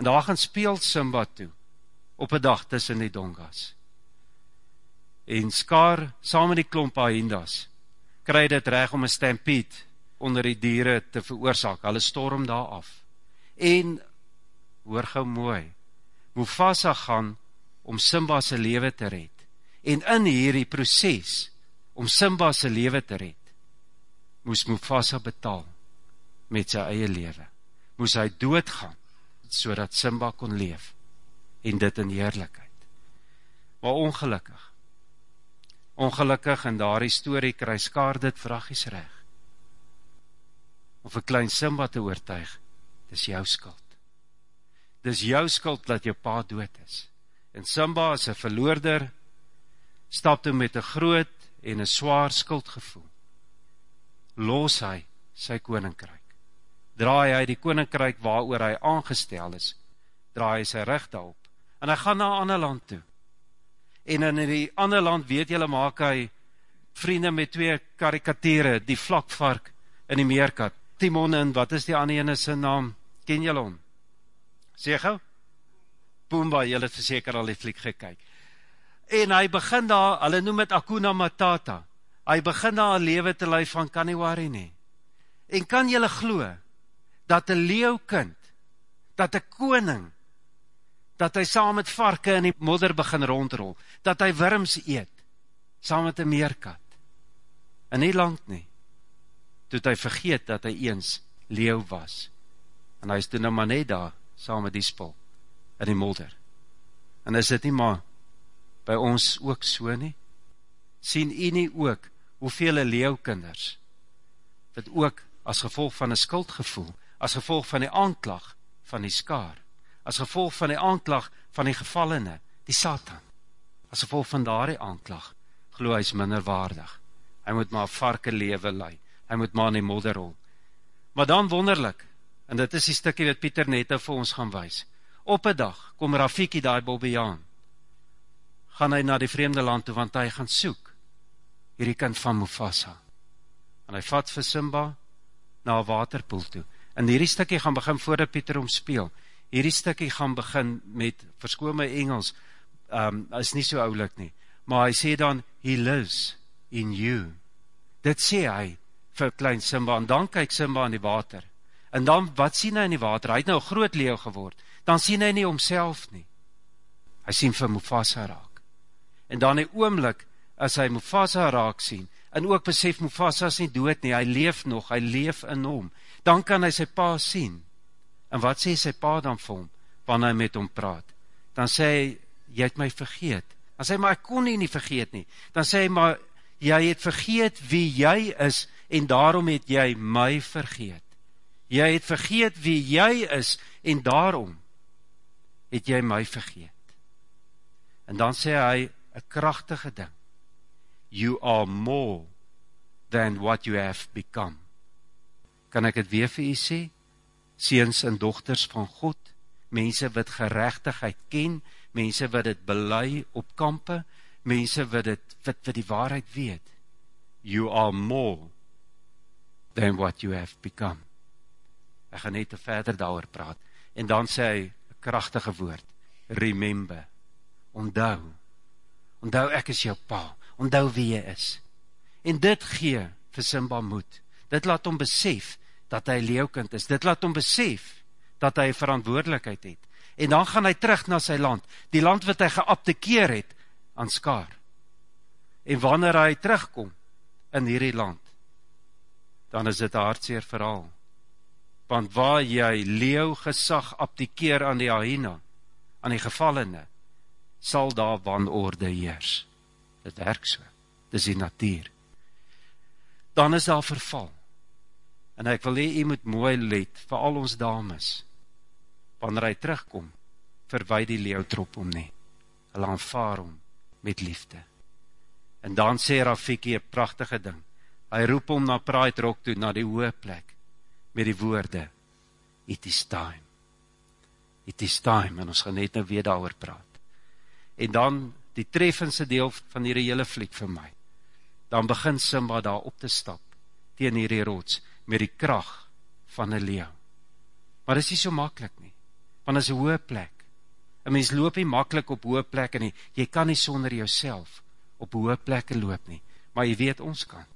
En daar gaan speel Simba toe op 'n dag tussen die dongas. En Skaar saam met die klomp hyenas kry dit reg om 'n stampede onder die diere te veroorsaak. Hulle storm daar af. En hoor gou mooi. Mufasa gaan om Simba se lewe te red. En in hierdie proses om Simba se lewe te red, moes Mufasa betaal met sy eie lewe. Moes hy doodgaan sodat Simba kon leef en dit in heerlikheid. Maar ongelukkig. Ongelukkig in daardie storie kry Skaar dit vraggies reg. Om vir klein Simba te oortuig, dis jou skuld. Dis jou skuld dat jou pa dood is. En Simba as 'n verloorder stap toe met 'n groot en 'n swaar skuldgevoel. Los hy sy koninkryk. Draai hy die koninkryk waaroor hy aangestel is, draai hy sy reg daarop en hy gaan na 'n ander land toe. En in die ander land, weet julle, maak hy vriende met twee karikature, die vlakvark in die meerkat. Timon en wat is die ander ene se naam? Ken julle hom? Sê gou. Pumba, julle het verseker al die fliek gekyk. En hy begin daar, hulle noem dit Akuna Matata. Hy begin daar 'n lewe te lei van kan nie worry nie. En kan julle glo dat 'n leeukind, dat 'n koning dat hy saam met varke in die modder begin rondrol, dat hy wurms eet saam met 'n meerkat. En nie lank nie. Toe het hy vergeet dat hy eens leeu was. En hy is toe nou maar net daar saam met die spul in die modder. En is dit nie maar by ons ook so nie? sien u nie ook hoeveel leeukinders wat ook as gevolg van 'n skuldgevoel, as gevolg van die aanklag van die skaar, as gevolg van die aanklag van die gevallene, die Satan, as gevolg van daardie aanklag, glo hy's minderwaardig. Hy moet maar 'n varke lewe lei. Hy moet maar in die modder rol. Maar dan wonderlik, en dit is die stukkie wat Pieter net nou vir ons gaan wys. Op 'n dag kom Rafiki daai Bobbejaan. Gaan hy na die vreemde land toe want hy gaan soek hierdie kind van Mufasa. En hy vat vir Simba na waterpoel toe. En hierdie stukkie gaan begin voordat Pieter hom speel. Hierdie stukkie gaan begin met verskoon my Engels. Um is nie so oulik nie. Maar hy sê dan he lives in you. Dit sê hy vir klein Simba en dan kyk Simba in die water. En dan wat sien hy in die water? Hy het nou groot leeu geword. Dan sien hy nie homself nie. Hy sien vir Mufasa raak. En dan 'n oomblik as hy Mufasa raak sien en ook besef Mufasa is nie dood nie, hy leef nog, hy leef in hom. Dan kan hy sy pa sien. En wat sê sy pa dan vir hom wanneer hy met hom praat? Dan sê hy jy het my vergeet. Dan sê hy maar ek kon nie nie vergeet nie. Dan sê hy maar jy het vergeet wie jy is en daarom het jy my vergeet. Jy het vergeet wie jy is en daarom het jy my vergeet. En dan sê hy 'n kragtige ding. You are more than what you have become. Kan ek dit weer vir u sê? Seuns en dogters van God, mense wat geregtigheid ken, mense wat dit bely op kampe, mense wat dit wat, wat die waarheid weet. You are more than what you have become. Ek gaan net verder daaroor praat. En dan sê hy 'n kragtige woord. Remember. Onthou. Onthou ek is jou pa. Onthou wie jy is. En dit gee vir Simba moed. Dit laat hom besef dat hy 'n leeukind is. Dit laat hom besef dat hy 'n verantwoordelikheid het. En dan gaan hy terug na sy land, die land wat hy geabdikeer het aan Skaar. En wanneer hy terugkom in hierdie land, dan is dit 'n hartseer verhaal. Want waar jy leeu gesag abdikeer aan die hyena, aan die gevallene, sal daar wanorde heers. Dit werk so. Dis die natuur. Dan is daar verval. En ek wil hê u moet mooi let, veral ons dames. Wanneer hy terugkom, verwy die leeutrop hom nie. Hulle aanvaar hom met liefde. En dan sê Rafiki 'n pragtige ding. Hy roep hom na Pride Rock toe, na die hoë plek met die woorde: It is time. It is time en ons gaan net nou weer daaroor praat. En dan die treffendste deel van hierdie hele fliek vir my. Dan begin Simba daar op te stap teen hierdie rots met die krag van 'n leeu. Maar dit is nie so maklik nie. Want dit is 'n hoë plek. 'n Mens loop nie maklik op hoë plekke nie. Jy kan nie sonder jouself op hoë plekke loop nie. Maar jy weet ons kan.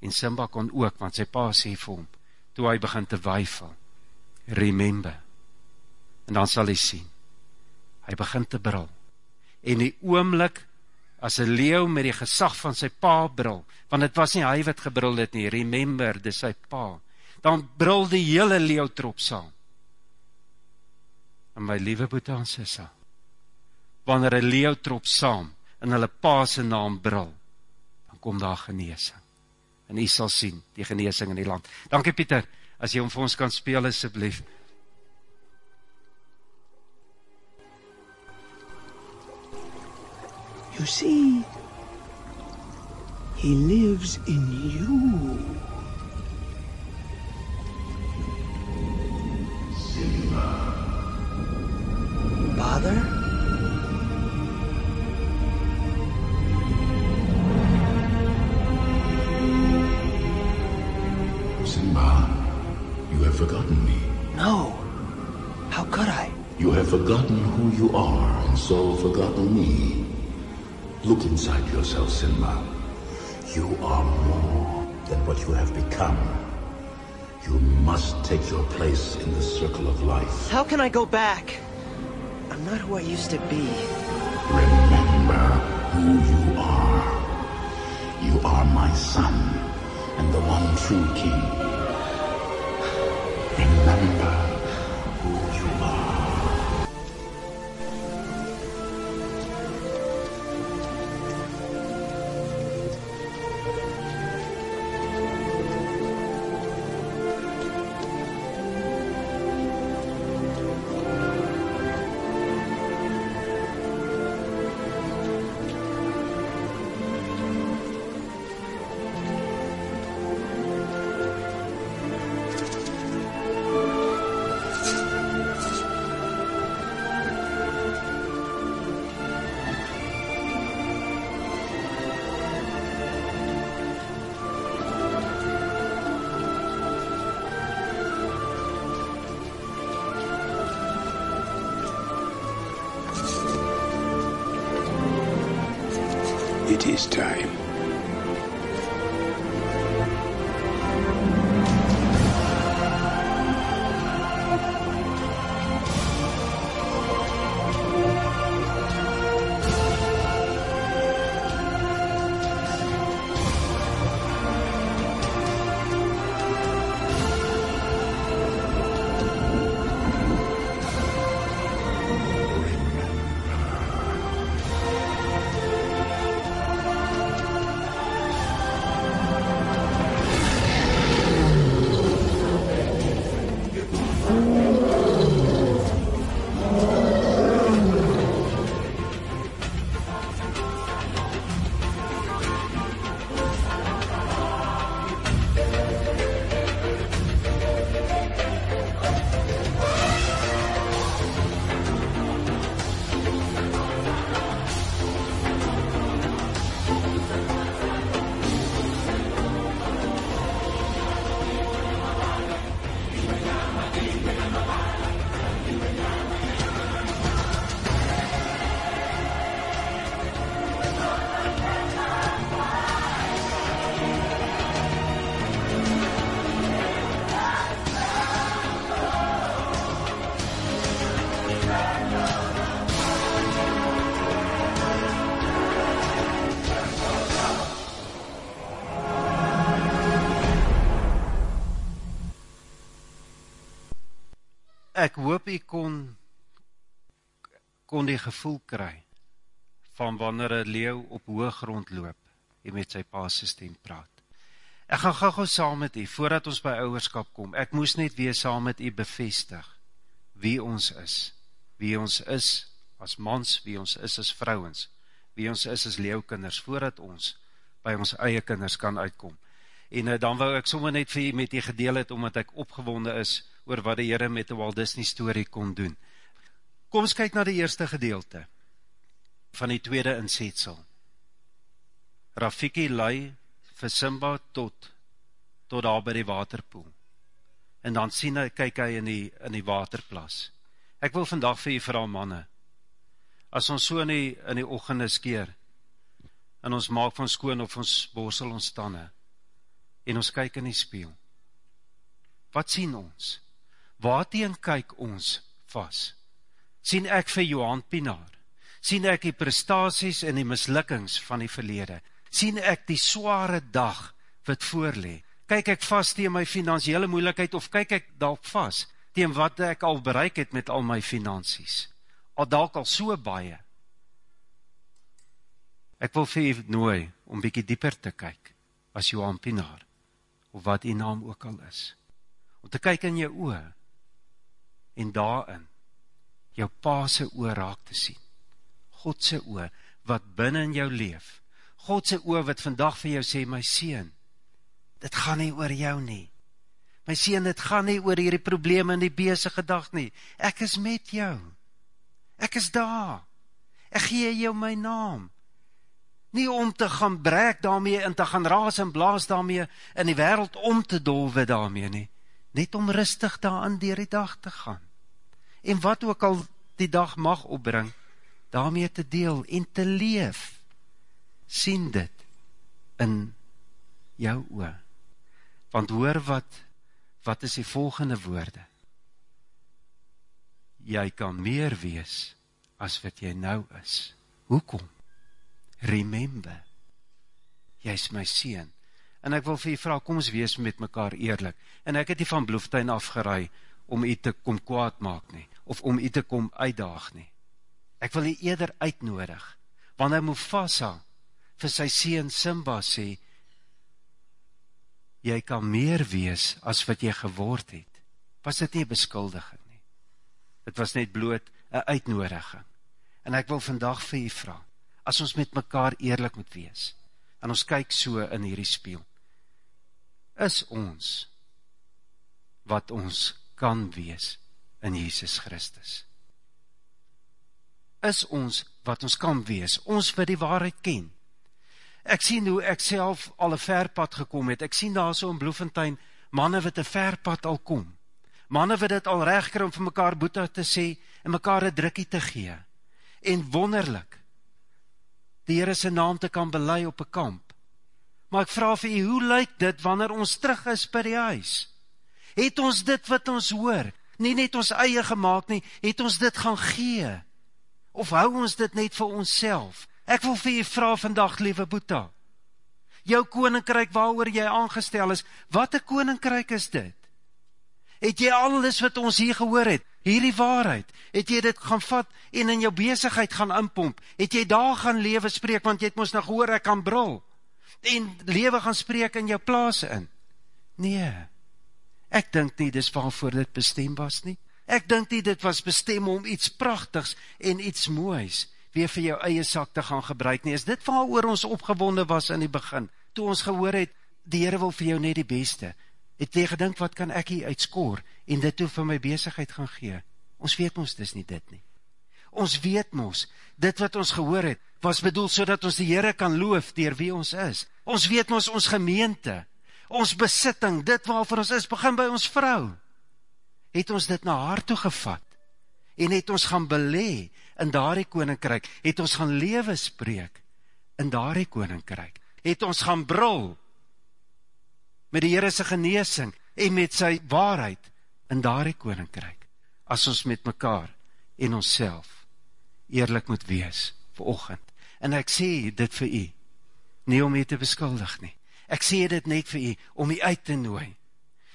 En Simba kon ook want sy pa sê vir hom toe hy begin te weifel. Remember. En dan sal hy sien. Hy begin te brul. En die oomblik as 'n leeu met die gesag van sy pa brul, want dit was nie hy wat gebrul het nie, remember, dis sy pa. Dan brul die hele leeutrop saam. En my liewe boetie en sissa, wanneer 'n leeutrop saam in hulle pa se naam brul, dan kom daar genesing. En u sal sien die genesing in die land. Dankie Pieter, as jy hom vir ons kan speel asseblief. You see, he lives in you. Father? Simba, you have forgotten me. No. How could I? You have forgotten who you are, and so forgotten me. Look inside yourself, Simba. You are more than what you have become. You must take your place in the circle of life. How can I go back? I'm not who I used to be. Remember who you are. You are my son and the one true king. U kon kon die gevoel kry van wanneer 'n leeu op hoë grond loop en met sy pa se stem praat. Ek gaan gou-gou saam met u voordat ons by ouerskap kom. Ek moes net weer saam met u bevestig wie ons is. Wie ons is as mans, wie ons is as vrouens, wie ons is as leeukinders voordat ons by ons eie kinders kan uitkom. En uh, dan wou ek sommer net vir u met u gedeel het omdat ek opgewonde is oor wat die Here met 'n Walt Disney storie kon doen. Kom ons kyk na die eerste gedeelte van die tweede insetsel. Rafiki lei vir Simba tot tot daar by die waterpoel. En dan sien hy kyk hy in die in die waterplas. Ek wil vandag vir u vra manne. As ons so in die in die oggende skeer en ons maak van skoon of ons borsel ons tande en ons kyk in die spieël. Wat sien ons? Waarteen kyk ons vas? Sien ek vir Johan Pinaar? Sien ek die prestasies en die mislukkings van die verlede? Sien ek die sware dag wat voorlê? Kyk ek vas teen my finansiële moeilikheid of kyk ek dalk vas teen wat ek al bereik het met al my finansies? Al dalk al so baie. Ek wil vir u nooi om bietjie dieper te kyk as Johan Pinaar of wat u naam ook al is. Om te kyk in jou oë en daarin jou pa se oë raak te sien. God se oë wat binne in jou leef. God se oë wat vandag vir jou sê my seun, dit gaan nie oor jou nie. My seun, dit gaan nie oor hierdie probleme in die besige dag nie. Ek is met jou. Ek is daar. Ek gee jou my naam. Nie om te gaan breek daarmee en te gaan raas en blaas daarmee in die wêreld om te dolwe daarmee nie. Net om rustig daarin deur die dag te gaan. En wat ook al die dag mag opbring, daarmee te deel en te leef. sien dit in jou oë. Want hoor wat wat is die volgende woorde? Jy kan meer wees as wat jy nou is. Hoekom? Remember. Jy's my seun. En ek wil vir u vra, kom ons wees met mekaar eerlik. En ek het nie van Bloemfontein afgery om u te kom kwaad maak nie of om u te kom uitdaag nie. Ek wil u eerder uitnodig wanneer Mufasa vir sy seun Simba sê jy kan meer wees as wat jy geword het. Was dit nie beskuldiging nie. Dit was net bloot 'n uitnodiging. En ek wil vandag vir u vra, as ons met mekaar eerlik moet wees en ons kyk so in hierdie spieël. Is ons wat ons kan wees in Jesus Christus? Is ons wat ons kan wees, ons wat die waarheid ken? Ek sien hoe ek self al 'n verpad gekom het. Ek sien daar so in Bloemfontein manne wat 'n verpad al kom. Manne wat dit al reg kry om vir mekaar boeta te sê en mekaar 'n drukkie te gee. En wonderlik die Here se naam te kan bely op 'n kamp. Maar ek vra vir u, hoe lyk dit wanneer ons terug is by die huis? Het ons dit wat ons hoor, nie net ons eie gemaak nie, het ons dit gaan gee? Of hou ons dit net vir onsself? Ek wil vir u vra vandag, liewe Boeta. Jou koninkryk waaroor jy aangestel is, wat 'n koninkryk is dit? Het jy alles wat ons hier gehoor het, hierdie waarheid, het jy dit gaan vat en in jou besigheid gaan inpomp? Het jy daar gaan lewe spreek want jy het mos nou gehoor ek kan brul? En lewe gaan spreek in jou plase in? Nee. Ek dink nie dis waarvoor dit bestem was nie. Ek dink nie dit was bestem om iets pragtigs en iets moois weer vir jou eie sak te gaan gebruik nie. Is dit waaroor ons opgewonde was in die begin? Toe ons gehoor het die Here wil vir jou net die beste. Het jy gedink wat kan ek hier uitskoor en dit toe vir my besigheid gaan gee? Ons weet mos dis nie dit nie. Ons weet mos, dit wat ons gehoor het, was bedoel sodat ons die Here kan loof deur wie ons is. Ons weet mos ons gemeente, ons besitting, dit waarvoor ons is, begin by ons vrou. Het ons dit na haar toe gevat en het ons gaan belê in daardie koninkryk, het ons gaan lewe spreek in daardie koninkryk. Het ons gaan brul met die Here se genesing en met sy waarheid in daardie koninkryk. As ons met mekaar en onsself eerlik moet wees vir oggend. En ek sê dit vir u, nie om u te beskuldig nie. Ek sê dit net vir u om u uit te nooi.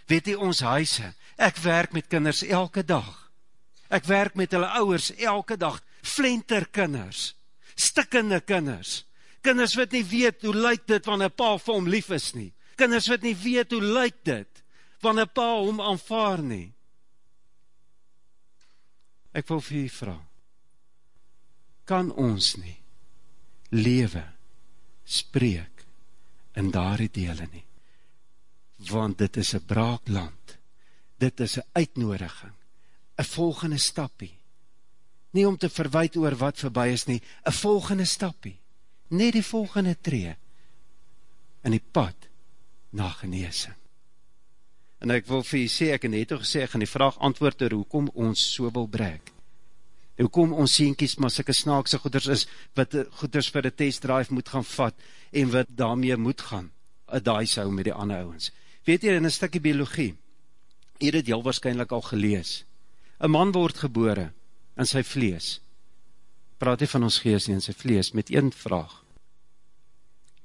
Weet u ons huise, ek werk met kinders elke dag. Ek werk met hulle ouers elke dag, flenter kinders, stikkende kinders, kinders wat nie weet hoe lyk dit wanneer pa vir hom lief is nie, kinders wat nie weet hoe lyk dit wanneer pa hom aanvaar nie. Ek wil vir u vra, kan ons nie lewe, spreek in daardie dele nie? Want dit is een braakland, dit is een uitnodiging, een volgende stapie, nie om te verwijt oor wat voorbij is nie, een volgende stapie, net die volgende tree, in die pad na geneesing. En ek wil vir jy sê, ek het net al gesê, ek gaan die vraag antwoord oor hoekom ons so wil brek. Hoekom ons sienkies maar sikke snaakse goeders is, wat goeders vir die test drive moet gaan vat, en wat daarmee moet gaan, a daai sou met die ander ouwens. Weet jy, in een stukkie biologie, hier het heel waarschijnlijk al gelees, een man word gebore, in sy vlees, praat hy van ons geest nie, in sy vlees, met een vraag,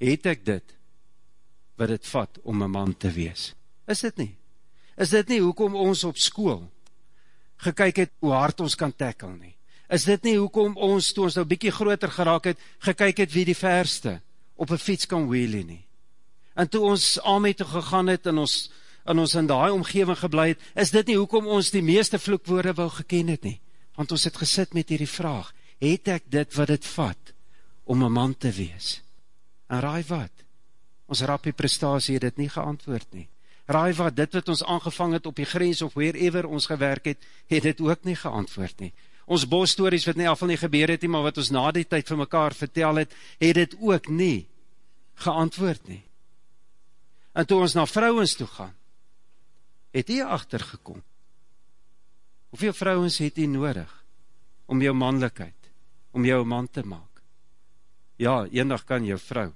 het ek dit, wat het vat om een man te wees? Is dit nie? Is dit nie hoekom ons op school gekyk het hoe hard ons kan tackle nie? Is dit nie hoekom ons, toe ons nou bykie groter geraak het, gekyk het wie die verste op een fiets kan wheelie nie? En toe ons aanmee toe gegaan het en ons en ons in die omgeving geblei het, is dit nie hoekom ons die meeste vloekwoorde wou geken het nie? Want ons het gesit met hierdie vraag, het ek dit wat het vat om een man te wees? En raai wat? Ons rappie prestatie het dit nie geantwoord nie. Raai wat, dit wat ons aangevang het op die grens of wherever ons gewerk het, het dit ook nie geantwoord nie. Ons bosstories wat nie afval nie gebeur het nie, maar wat ons na die tyd vir mekaar vertel het, het dit ook nie geantwoord nie. En toe ons na vrouwens toe gaan, het hy achtergekom. Hoeveel vrouwens het hy nodig om jou manlikheid, om jou man te maak? Ja, eendag kan jou vrou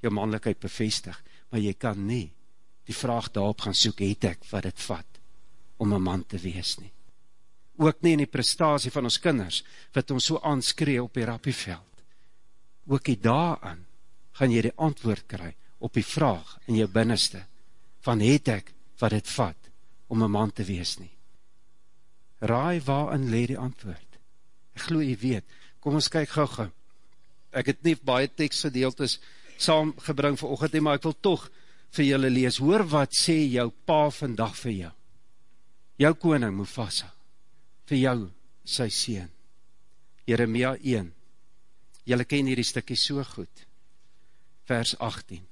jou manlikheid bevestig, maar jy kan nie die vraag daarop gaan soek, het ek wat het vat om een man te wees nie. Ook nie in die prestatie van ons kinders, wat ons so aanskree op die rappieveld. Ook die daaraan gaan jy die antwoord kry op die vraag in jou binneste, van het ek wat het vat om een man te wees nie. Raai waarin leer die antwoord. Ek geloof jy weet, kom ons kyk gauw gauw. Ek het nie baie tekstgedeeltes saamgebring vir nie, maar ek wil toch vir julle lees. Hoor wat sê jou pa vandag vir jou. Jou koning Mufasa, vir jou, sy sien. Jeremia 1, julle ken hierdie stikkie so goed. Vers 18,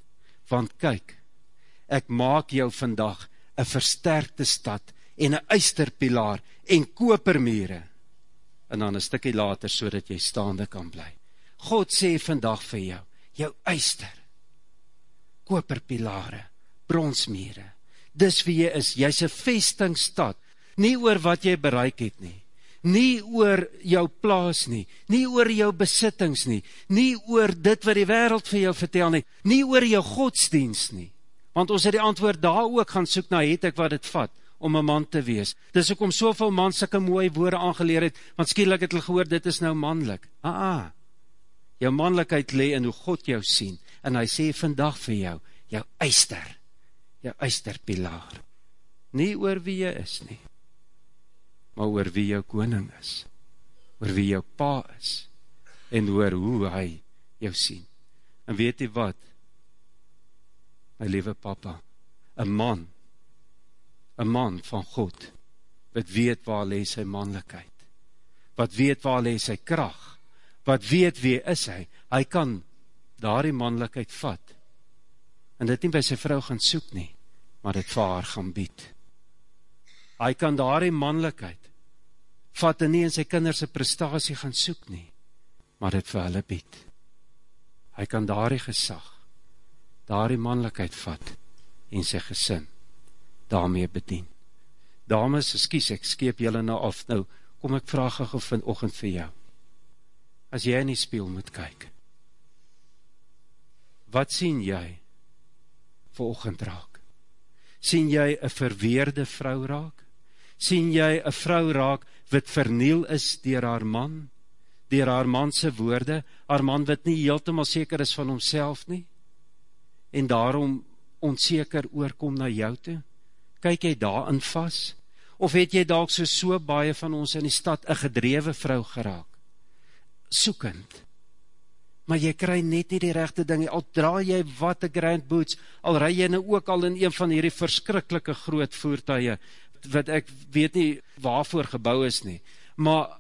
want kyk, ek maak jou vandag een versterkte stad en een eisterpilaar en kopermere, en dan een stikkie later, so dat jy staande kan bly. God sê vandag vir jou, jou eister, koperpilare, bronsmere, dis wie jy is, jy is een vestingstad, nie oor wat jy bereik het nie, nie oor jou plaas nie, nie oor jou besittings nie, nie oor dit wat die wereld vir jou vertel nie, nie oor jou godsdienst nie, want ons het die antwoord daar ook gaan soek na het ek wat het vat, om een man te wees. Dis ook om soveel man sikke mooie woorde aangeleer het, want skielik het hulle gehoor, dit is nou manlik. Ah, ah, jou manlikheid le in hoe God jou sien, en hy sê vandag vir jou, jou eister, jou eisterpilaar, nie oor wie jy is nie, maar oor wie jou koning is, oor wie jou pa is, en oor hoe hy jou sien. En weet jy wat, my liewe papa, een man, een man van God, wat weet waar lees sy manlikheid, wat weet waar lees sy kracht, wat weet wie is hy, hy kan daar die manlikheid vat, en dit nie by sy vrou gaan soek nie, maar dit vir haar gaan bied. Hy kan daar die manlikheid vat en nie in sy kinderse prestatie gaan soek nie, maar dit vir hulle bied. Hy kan daar die gesag, daar die manlikheid vat en sy gesin daarmee bedien. Dames, skies, ek skeep julle nou af, nou kom ek vraag gevind ochend vir jou as jy in die spiel moet kyk, wat sien jy vir ochend raak? Sien jy een verweerde vrou raak? Sien jy een vrou raak wat verniel is dier haar man, dier haar manse woorde, haar man wat nie heeltemaal seker is van homself nie, en daarom onzeker oorkom na jou toe? Kyk jy daar in vast? Of het jy dalk so so baie van ons in die stad 'n gedrewe vrou geraak? Soekend. Maar jy kry net nie die regte ding. Al dra jy wat 'n grand boots, al ry jy nou ook al in een van hierdie verskriklike groot voertuie wat ek weet nie waarvoor gebou is nie. Maar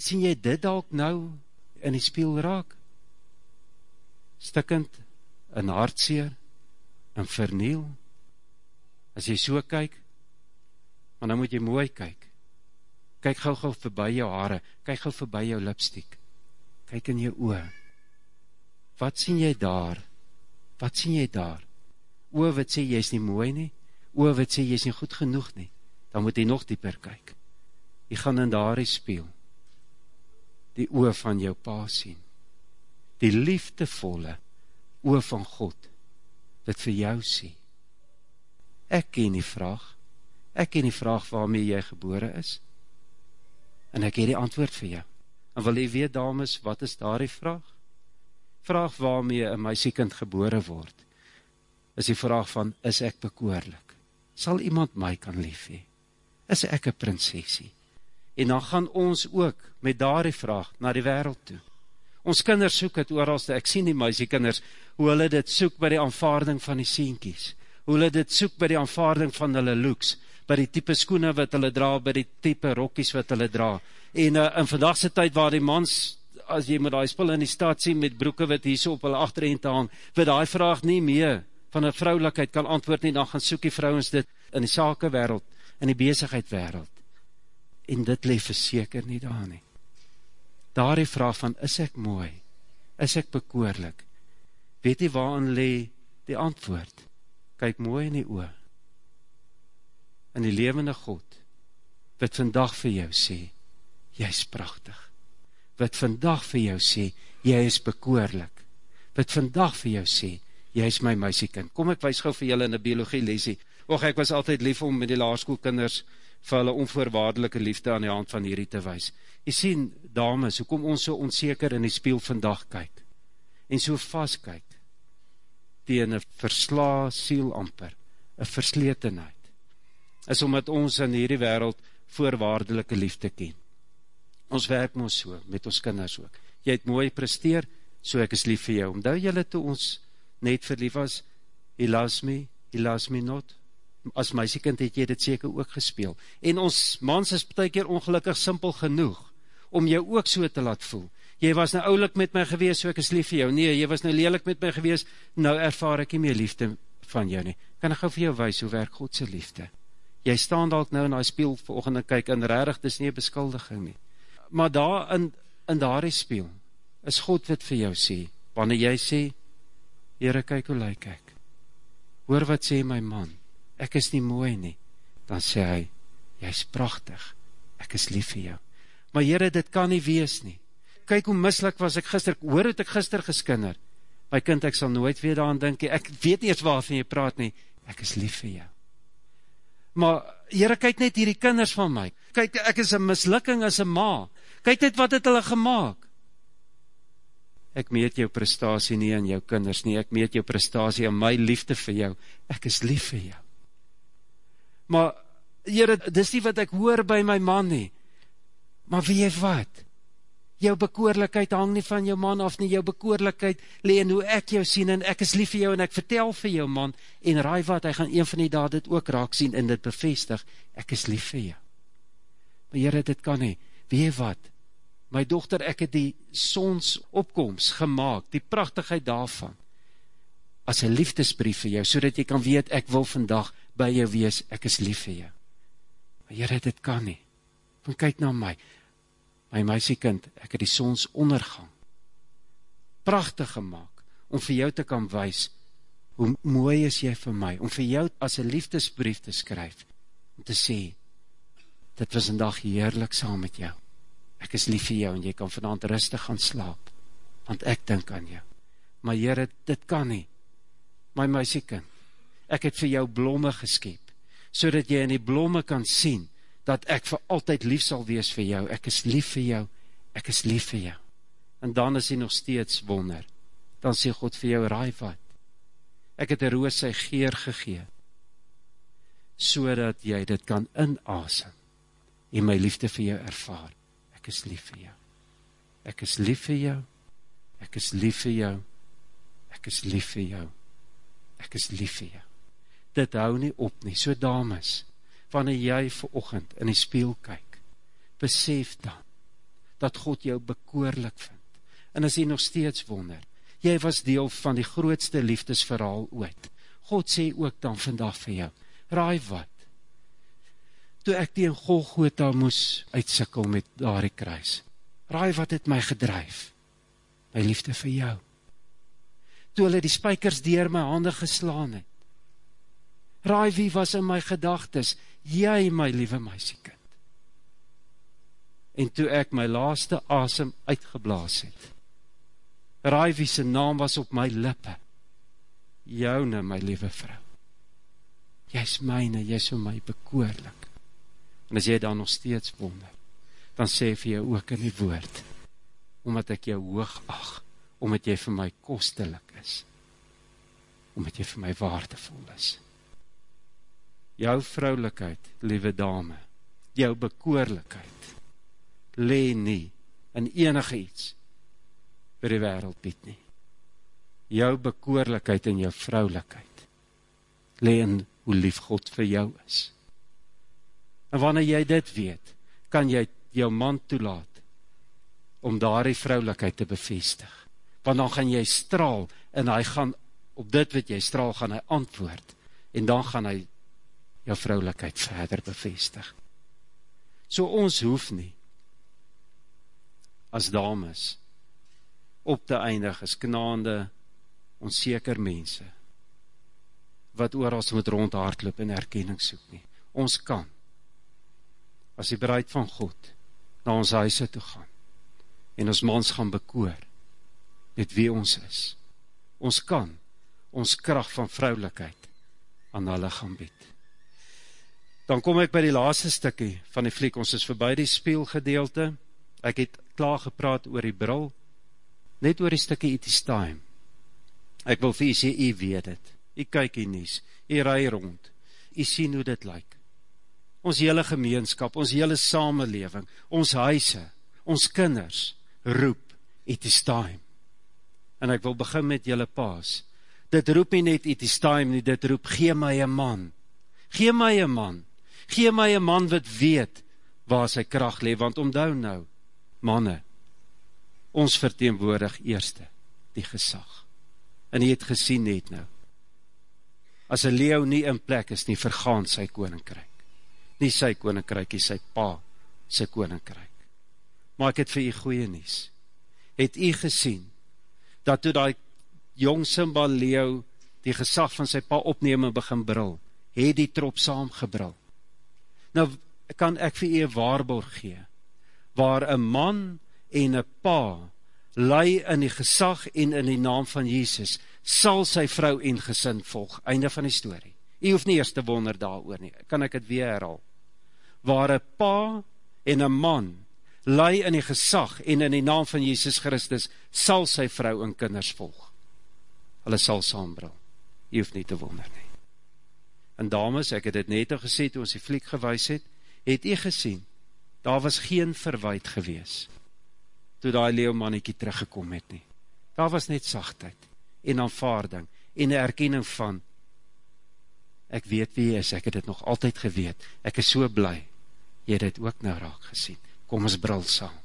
sien jy dit dalk nou in die spieël raak? Stikkend, in hartseer, in verniel. As jy so kyk, maar nou moet jy mooi kyk. Kyk gou gou verby jou hare, kyk gou verby jou lipstiek. Kyk in jou oë. Wat sien jy daar? Wat sien jy daar? Oë wat sê jy's nie mooi nie, oë wat sê jy's nie goed genoeg nie. Dan moet jy nog dieper kyk. Jy gaan in daardie spieël die oë van jou pa sien. Die liefdevolle oë van God wat vir jou sien. Ek ken die vraag. Ek ken die vraag waarmee jy gebore is. En ek het die antwoord vir jou. En wil jy weet dames, wat is daardie vraag? Vraag waarmee 'n meisiekind gebore word. Is die vraag van is ek bekoorlik? Sal iemand my kan lief hê? Is ek 'n prinsesie? En dan gaan ons ook met daardie vraag na die wêreld toe. Ons kinders soek dit oralste. Ek sien die meisiekinders hoe hulle dit soek by die aanvaarding van die seentjies. Hoe hulle dit soek by die aanvaarding van hulle looks, by die tipe skoene wat hulle dra, by die tipe rokkies wat hulle dra. En uh, in vandag se tyd waar die mans as jy met daai spul in die stad sien met broeke wat hierso op hulle agterend hang, wat daai vraag nie meer van 'n vroulikheid kan antwoord nie, dan gaan soek die vrouens dit in die sakewêreld, in die besigheidwêreld. En dit lê verseker nie daar nie. Daardie vraag van is ek mooi? Is ek bekoorlik? Weet jy waarin lê die antwoord? Kyk mooi in die oë. In die lewende God wat vandag vir jou sê, jy's pragtig. Wat vandag vir jou sê, jy is bekoorlik. Wat vandag vir jou sê, jy's my meisiekind. Kom ek wys gou vir julle in 'n biologie lesie. Och ek was altyd lief om met die laerskoolkinders vir hulle onvoorwaardelike liefde aan die hand van hierdie te wys. Jy sien, dames, hoekom ons so onseker in die spieël vandag kyk en so vaskyk teen 'n verslaa siel amper, 'n versletenheid. Is omdat ons in hierdie wêreld voorwaardelike liefde ken. Ons werk mos so met ons kinders ook. Jy het mooi presteer, so ek is lief vir jou. Onthou julle toe ons net verlief was, he loves me, he loves me not. As meisiekind het jy dit seker ook gespeel. En ons mans is baie keer ongelukkig simpel genoeg om jou ook so te laat voel. Jy was nou oulik met my gewees, so ek is lief vir jou. Nee, jy was nou lelik met my gewees, nou ervaar ek nie meer liefde van jou nie. Kan ek gou vir jou wys hoe werk God se liefde? Jy staan dalk nou in daai spieël vanoggend en kyk en regtig dis nie beskuldiging nie. Maar daar in in daardie spieël is God wat vir jou sê, wanneer jy sê, Here, kyk hoe lyk ek. Hoor wat sê my man. Ek is nie mooi nie. Dan sê hy, jy's pragtig. Ek is lief vir jou. Maar Here, dit kan nie wees nie. Kyk hoe mislik was ek gister. Hoor hoe ek gister geskinder. My kind, ek sal nooit weer daaraan dink nie. Ek weet nie eens waarvan jy praat nie. Ek is lief vir jou. Maar Here, kyk net hierdie kinders van my. Kyk, ek is 'n mislukking as 'n ma. Kyk net wat het hulle gemaak. Ek meet jou prestasie nie aan jou kinders nie. Ek meet jou prestasie aan my liefde vir jou. Ek is lief vir jou. Maar Here, dis nie wat ek hoor by my man nie. Maar weet jy wat? Jou bekoorlikheid hang nie van jou man af nie. Jou bekoorlikheid lê in hoe ek jou sien en ek is lief vir jou en ek vertel vir jou man en raai wat, hy gaan een van die dae dit ook raak sien en dit bevestig. Ek is lief vir jou. Maar Here, dit kan nie. Weet jy wat? My dogter, ek het die sonsopkoms gemaak, die pragtigheid daarvan as 'n liefdesbrief vir jou sodat jy kan weet ek wil vandag by jou wees. Ek is lief vir jou. Maar Here, dit kan nie. Want kyk na my. My meisiekind, ek het die sonsondergang pragtig gemaak om vir jou te kan wys hoe mooi is jy vir my, om vir jou as 'n liefdesbrief te skryf om te sê dit was 'n dag heerlik saam met jou. Ek is lief vir jou en jy kan vanaand rustig gaan slaap want ek dink aan jou. Maar Here, dit kan nie. My meisiekind, ek het vir jou blomme geskep sodat jy in die blomme kan sien dat ek vir altyd lief sal wees vir jou. Ek is lief vir jou. Ek is lief vir jou. En dan is hy nog steeds wonder. Dan sê God vir jou, raai wat? Ek het 'n roos sy geur gegee so dat jy dit kan inasem en my liefde vir jou ervaar. Ek is lief vir jou. Ek is lief vir jou. Ek is lief vir jou. Ek is lief vir jou. Ek is lief vir jou. Dit hou nie op nie. So dames, wanneer jy vir oggend in die spieël kyk, besef dan dat God jou bekoorlik vind. En as jy nog steeds wonder, jy was deel van die grootste liefdesverhaal ooit. God sê ook dan vandag vir jou, raai wat? Toe ek teen Golgotha moes uitsikkel met daardie kruis, raai wat het my gedryf? My liefde vir jou. Toe hulle die spykers deur my hande geslaan het, raai wie was in my gedagtes? Jy, my liewe meisiekind. En toe ek my laaste asem uitgeblaas het, raai wie se naam was op my lippe? Joune, my liewe vrou. Jy's myne, jy's vir my bekoorlik. En as jy dan nog steeds wonder, dan sê vir jou ook in die woord, omdat ek jou hoog ag, omdat jy vir my kostelik is, omdat jy vir my waardevol is. Jou vroulikheid, liewe dame, jou bekoorlikheid, le nie in enige iets vir die wereld bied nie. Jou bekoorlikheid en jou vroulikheid, le in hoe lief God vir jou is. En wanneer jy dit weet, kan jy jou man toelaat om daardie vroulikheid te bevestig. Want dan gaan jy straal en hy gaan op dit wat jy straal gaan hy antwoord en dan gaan hy jou vroulikheid verder bevestig. So ons hoef nie as dames op te eindig as knaande onseker mense wat oral moet rondhardloop en erkenning soek nie. Ons kan as die bruid van God na ons huise toe gaan en ons mans gaan bekoor met wie ons is. Ons kan ons krag van vroulikheid aan hulle gaan bied. Dan kom ek by die laaste stukkie van die fliek. Ons is verby die speelgedeelte. Ek het klaar gepraat oor die bril, net oor die stukkie it is time. Ek wil vir u sê, u weet het. U kyk die nies, u ry rond. U sien hoe dit lyk. Ons hele gemeenskap, ons hele samelewing, ons huise, ons kinders roep it is time. En ek wil begin met julle paas. Dit roep nie net it is time nie, dit roep gee my 'n man. Gee my 'n man. Gee my 'n man wat weet waar sy krag lê want onthou nou, manne, ons verteenwoordig eerste die gesag. En jy het gesien net nou. As 'n leeu nie in plek is nie, vergaan sy koninkryk. Nie sy koninkryk, nie sy pa se koninkryk. Maar ek het vir u goeie nuus. Het u gesien dat toe daai jong Simba leeu die gesag van sy pa opneem en begin brul, het die trop saam gebrul. Nou kan ek vir u 'n waarborg gee waar 'n man en 'n pa lei in die gesag en in die naam van Jesus, sal sy vrou en gesin volg. Einde van die storie. U hoef nie eers te wonder daaroor nie. Kan ek dit weer herhaal? Waar 'n pa en 'n man lei in die gesag en in die naam van Jesus Christus, sal sy vrou en kinders volg. Hulle sal saambrul. U hoef nie te wonder nie. En dames, ek het dit net al gesê toe ons die fliek gewys het, het u gesien daar was geen verwyd gewees toe daai leeuwmannetjie teruggekom het nie. Daar was net sagtheid en aanvaarding en 'n erkenning van ek weet wie jy is, ek het dit nog altyd geweet. Ek is so bly jy dit ook nou raak gesien. Kom ons brul saam.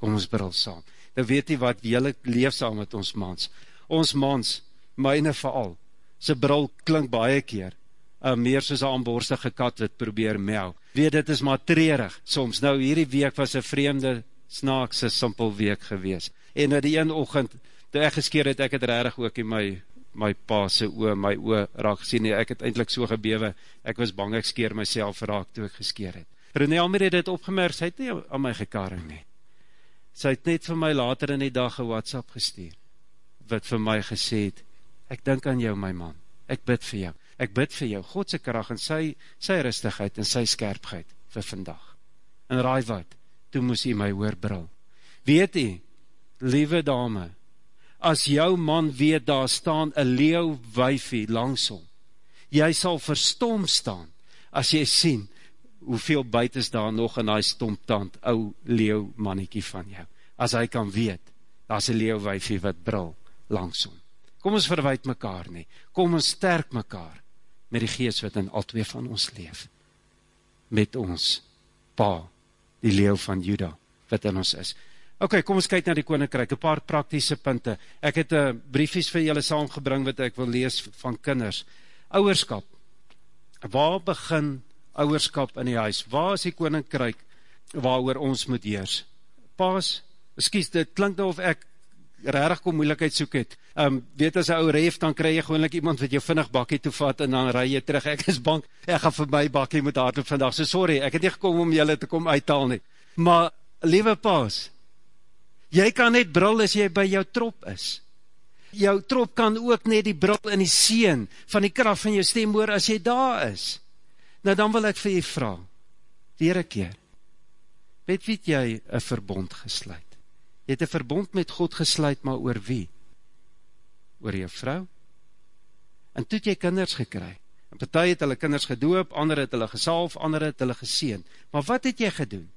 Kom ons brul saam. Nou weet jy wat, julle leef saam met ons mans. Ons mans, myne veral, se brul klink baie keer uh, meer soos 'n aanborstige kat wat probeer mel. Weet dit is maar treurig. Soms nou hierdie week was 'n vreemde snaakse simpel week gewees. En in die een oggend toe ek geskeer het, ek het regtig ook in my my pa se oë, my oë raak gesien nie. Ek het eintlik so gebewe. Ek was bang ek skeer myself raak toe ek geskeer het. René Almer het dit opgemerk. Sy het nie aan my gekarring nie. Sy het net vir my later in die dag 'n WhatsApp gestuur wat vir my gesê het: "Ek dink aan jou, my man. Ek bid vir jou." ek bid vir jou, God se krag en sy, sy rustigheid en sy skerpheid vir vandag. En raai wat, toe moes hy my hoor brul. Weet jy, liewe dame, as jou man weet daar staan een leeuw wijfie langsom, jy sal verstom staan, as jy sien, hoeveel buit is daar nog in die stomptand, ou leeuw mannetjie van jou, as hy kan weet, daar is een leeuwwijfie wat bril langsom. Kom ons verwijt mekaar nie, kom ons sterk mekaar, met die geest wat in al twee van ons leef, met ons pa, die leeuw van Juda, wat in ons is. Ok, kom ons kyk na die koninkryk, een paar praktische punte. Ek het uh, briefies vir julle saamgebring wat ek wil lees van kinders. Ouwerskap. Waar begin ouwerskap in die huis? Waar is die koninkryk waar ons moet heers? Paas, skies, dit klink nou of ek rarig kom moeilijkheid soek het. Um, weet as een ou ref, dan krijg jy gewoonlik iemand wat jou vinnig bakkie toevat en dan rij jy terug. Ek is bang, ek gaan vir my bakkie moet hardloop vandag. So sorry, ek het nie gekom om julle te kom uithaal nie. Maar, liewe paas, jy kan net bril as jy by jou trop is. Jou trop kan ook net die bril in die seen van die kracht van jou stem hoor as jy daar is. Nou dan wil ek vir jy vraag, weer een keer, weet wie jy een verbond gesluit? Jy het een verbond met God gesluit, maar oor wie? Oor jou vrou? En toe het jy kinders gekry. En partij het hulle kinders gedoop, ander het hulle gesalf, ander het hulle geseen. Maar wat het jy gedoen?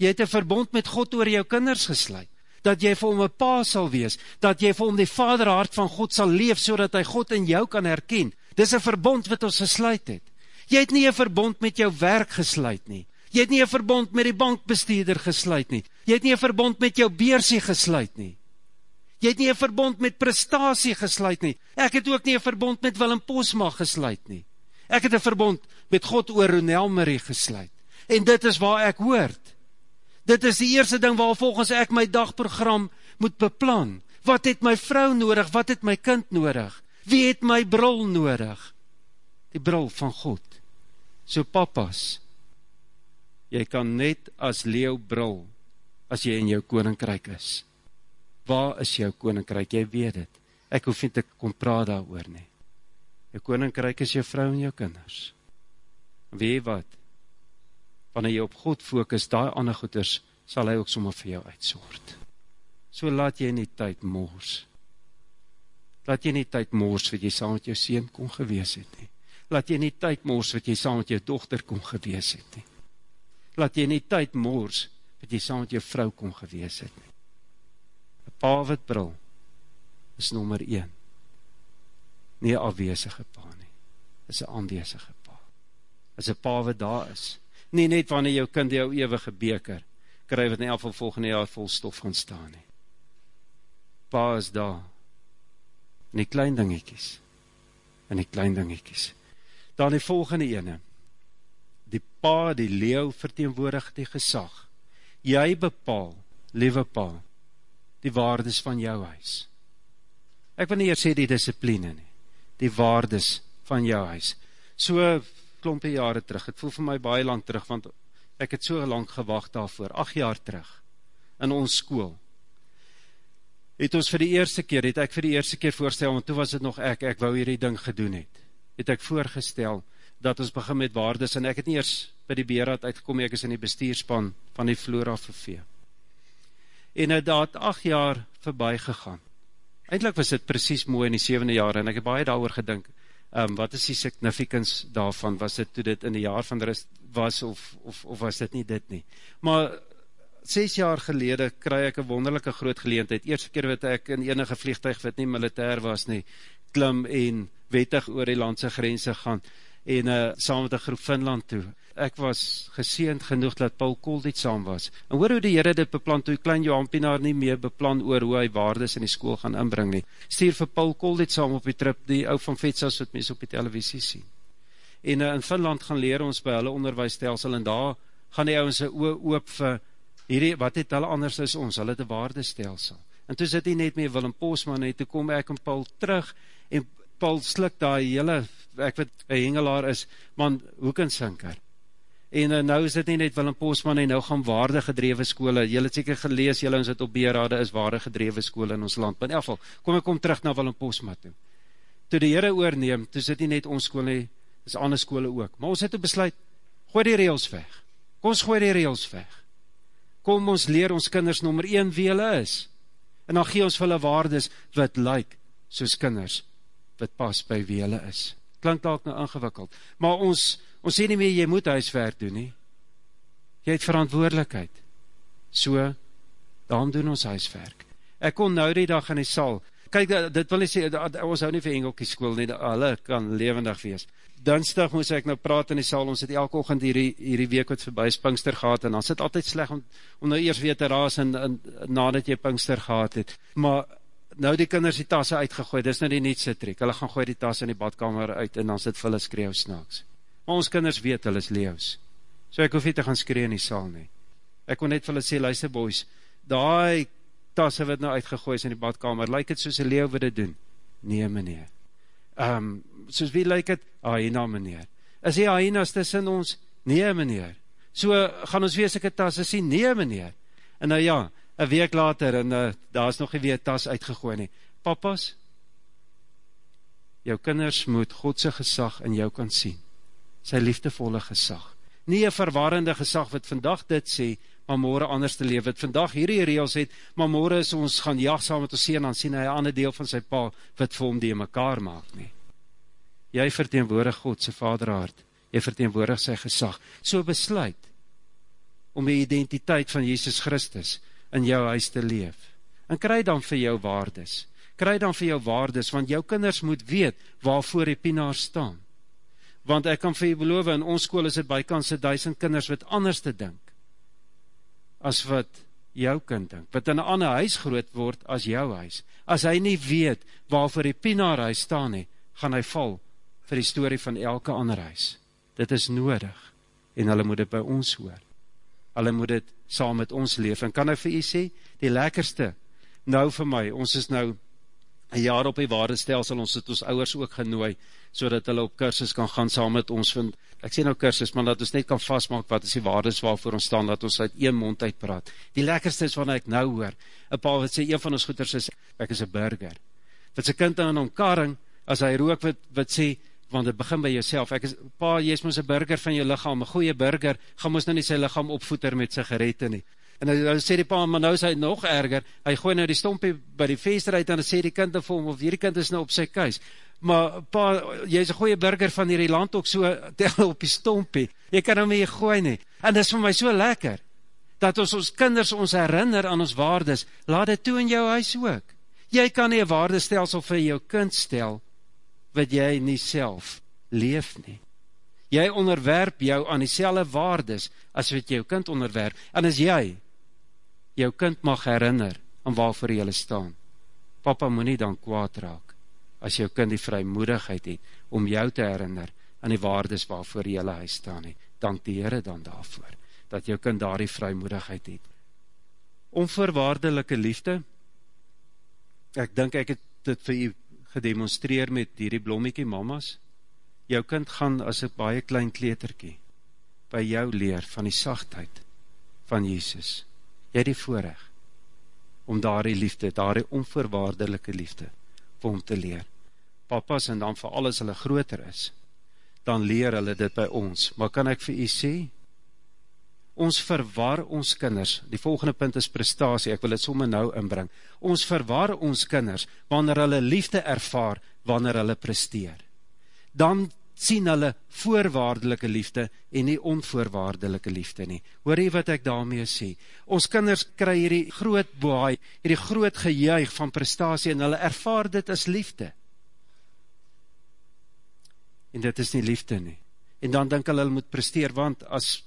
Jy het een verbond met God oor jou kinders gesluit. Dat jy vir hom een pa sal wees. Dat jy vir hom die vaderhart van God sal leef, so dat hy God in jou kan herken. Dis een verbond wat ons gesluit het. Jy het nie een verbond met jou werk gesluit nie. Jy het nie een verbond met die bankbestuurder gesluit nie. Jy het nie een verbond met jou beursie gesluit nie. Jy het nie een verbond met prestatie gesluit nie. Ek het ook nie een verbond met Willem Posma gesluit nie. Ek het een verbond met God oor Ronel Marie gesluit. En dit is waar ek hoort. Dit is die eerste ding waar volgens ek my dagprogram moet beplan. Wat het my vrou nodig? Wat het my kind nodig? Wie het my bril nodig? Die bril van God. So papas, jy kan net as leeuw bril, as jy in jou koninkryk is. Waar is jou koninkryk? Jy weet het. Ek hoef nie te kom praat daar oor nie. Jou koninkryk is jou vrou en jou kinders. Weet jy wat? Wanneer jy op God focus, die ander goeders, sal hy ook sommer vir jou uitsoort. So laat jy nie tyd moors. Laat jy nie tyd moors, wat jy saam met jou sien kon gewees het nie laat jy nie tyd mors wat jy saam met jou dochter kon gewees het nie. Laat jy nie tyd mors wat jy saam met jou vrou kon gewees het nie. Een pa wat bril is nummer 1. Nie een afwezige pa nie. Is een aanwezige pa. Is een pa wat daar is. Nie net wanneer jou kind jou eeuwige beker kry wat in elk van volgende jaar vol stof gaan staan nie. Pa is daar. In die klein dingiekies. In die klein dingiekies dan die volgende ene, die pa, die leeuw, verteenwoordig die gesag, jy bepaal, liewe pa, die waardes van jou huis, ek wil nie eers sê die discipline nie, die waardes van jou huis, so klompie jare terug, het voel vir my baie lang terug, want ek het so lang gewacht daarvoor, acht jaar terug, in ons school, het ons vir die eerste keer, het ek vir die eerste keer voorstel, want toe was het nog ek, ek wou hierdie ding gedoen het, het ek voorgestel, dat ons begin met waardes, en ek het nie eers by die beerraad uitgekom, ek is in die bestuurspan van die Flora vervee. En het had acht jaar voorbij gegaan. Eindelijk was het precies mooi in die zevende jaar, en ek het baie daar gedink, um, wat is die significance daarvan, was dit toe dit in die jaar van rust was, of, of, of was dit nie dit nie. Maar, ses jaar gelede, kry ek een wonderlijke groot geleentheid, eerste keer wat ek in enige vliegtuig, wat nie militair was nie, klim en wettig oor die landse grense gaan en uh, saam met die groep Finland toe. Ek was geseend genoeg dat Paul Koldit saam was. En hoor hoe die Heere dit beplan, toe klein Johan Pienaar nie meer beplan oor hoe hy waardes in die school gaan inbring nie. Stuur vir Paul Koldit saam op die trip, die ou van Vetsas wat mens op die televisie sien. En uh, in Finland gaan leer ons by hulle onderwijsstelsel en daar gaan die ouwens oop vir hierdie, wat het hulle anders as ons, hulle het een waardestelsel. En toe zit hy net mee Willem Posman en toe kom ek en Paul terug en Paul slik daar hele, ek weet, een hengelaar is, man, hoekensinker. En uh, nou is dit nie net Willem Postman en nou gaan waarde gedrewe skole, jylle het seker gelees, jylle ons het op beerade is waarde gedrewe skole in ons land, maar in elk geval, kom ek kom terug na Willem Postman toe. Toe die Heere oorneem, toe sit nie net ons skole, is ander skole ook, maar ons het toe besluit, gooi die reels weg, kom ons gooi die reels weg, kom ons leer ons kinders nummer 1 wie hulle is, en dan gee ons vir hulle waardes wat lyk soos kinders, wat pas by wie hulle is. Klink dalk nou ingewikkeld. Maar ons, ons sê nie meer, jy moet huiswerk doen nie. Jy het verantwoordelikheid. So, daarom doen ons huiswerk. Ek kon nou die dag in die sal, kyk, dit wil nie sê, ons hou nie vir engelkie school nie, hulle kan levendig wees. Dinsdag moes ek nou praat in die saal, ons het elke ochend hierdie, hierdie week wat voorbij is Pinkster gehad, en dan sit altyd sleg om, om nou eers weer te raas, en, en nadat jy Pinkster gehad het. Maar nou die kinders die tasse uitgegooi, dis nou die nietse trek, hulle gaan gooi die tasse in die badkamer uit, en dan sit vir hulle skreeuw snaaks. Maar ons kinders weet, hulle is leeuws. So ek hoef nie te gaan skree in die saal nie. Ek kon net vir hulle sê, luister boys, daai tasse wat nou uitgegooi is in die badkamer, lyk het soos een leeuw wat dit doen? Nee, meneer. Um, soos wie lyk het? Aina, meneer. Is die ainas tussen ons? Nee, meneer. So, gaan ons wees ek een tas sien? Nee, meneer. En nou ja, een week later, en uh, daar is nog nie weer tas uitgegooi nie. Papas, jou kinders moet Godse gesag in jou kan sien. Sy liefdevolle gesag. Nie een verwarrende gesag wat vandag dit sê, maar morgen anders te leef, wat vandag hierdie reels het, maar morgen is ons gaan jag saam met ons sê, en dan sien hy een ander deel van sy pa, wat vir hom die mekaar maak nie. Jy verteenwoordig God, sy vaderhart, jy verteenwoordig sy gesag, so besluit, om die identiteit van Jesus Christus, in jou huis te leef, en kry dan vir jou waardes, kry dan vir jou waardes, want jou kinders moet weet, waarvoor die pienaar staan, want ek kan vir jy beloof, in ons school is het bykans duisend kinders, wat anders te dink, as wat jou kind dink, wat in een ander huis groot word as jou huis. As hy nie weet waarvoor die pienaar huis staan nie, gaan hy val vir die story van elke ander huis. Dit is nodig, en hulle moet dit by ons hoor. Hulle moet dit saam met ons leef, en kan hy vir jy sê, die lekkerste, nou vir my, ons is nou een jaar op die waardestelsel, ons het ons ouwers ook genooi, so dat hulle op kursus kan gaan saam met ons, van, ek sê nou kursus, maar dat ons net kan vastmaak wat is die waardes waarvoor ons staan, dat ons uit een mond uitpraat. Die lekkerste is wanneer ek nou hoor, een pa wat sê, een van ons goeders is, ek is een burger. Wat sy kind aan omkaring, as hy rook wat, wat sê, want het begin by jouself, ek is, pa, jy is ons een burger van jou lichaam, een goeie burger, gaan ons nou nie sy lichaam opvoeter met sigarette nie. En dan, dan sê die pa, maar nou is hy nog erger, hy gooi nou die stompie by die venster uit, en dan sê die kind vir hom, of hierdie kind is nou op sy kuis, maar pa, jy is een goeie burger van hierdie land ook so, (laughs) tel op die stompie, jy kan nou mee gooi nie, en dit is vir my so lekker, dat ons ons kinders ons herinner aan ons waardes, laat dit toe in jou huis ook, jy kan nie een waardestelsel vir jou kind stel, wat jy nie self leef nie, jy onderwerp jou aan die selle waardes, as wat jou kind onderwerp, en as jy, jou kind mag herinner aan waarvoor jylle staan. Papa moet nie dan kwaad raak, as jou kind die vrymoedigheid het, om jou te herinner aan die waardes waarvoor jylle hy staan het. Dank die Heere dan daarvoor, dat jou kind daar die vrymoedigheid het. Onvoorwaardelike liefde, ek dink ek het dit vir u gedemonstreer met hierdie blommiekie mamas, jou kind gaan as een baie klein kleterkie, by jou leer van die sachtheid van Jesus, jy die voorrecht, om daar die liefde, daar die onvoorwaardelike liefde, vir hom te leer. Papas, en dan vir alles hulle groter is, dan leer hulle dit by ons. Maar kan ek vir u sê, ons verwar ons kinders, die volgende punt is prestatie, ek wil het somme nou inbring, ons verwar ons kinders, wanneer hulle liefde ervaar, wanneer hulle presteer. Dan sien hulle voorwaardelike liefde en nie onvoorwaardelike liefde nie. Hoor jy wat ek daarmee sê? Ons kinders kry hierdie groot bohaai, hierdie groot gejuig van prestatie en hulle ervaar dit as liefde. En dit is nie liefde nie. En dan denk hulle, hulle moet presteer, want as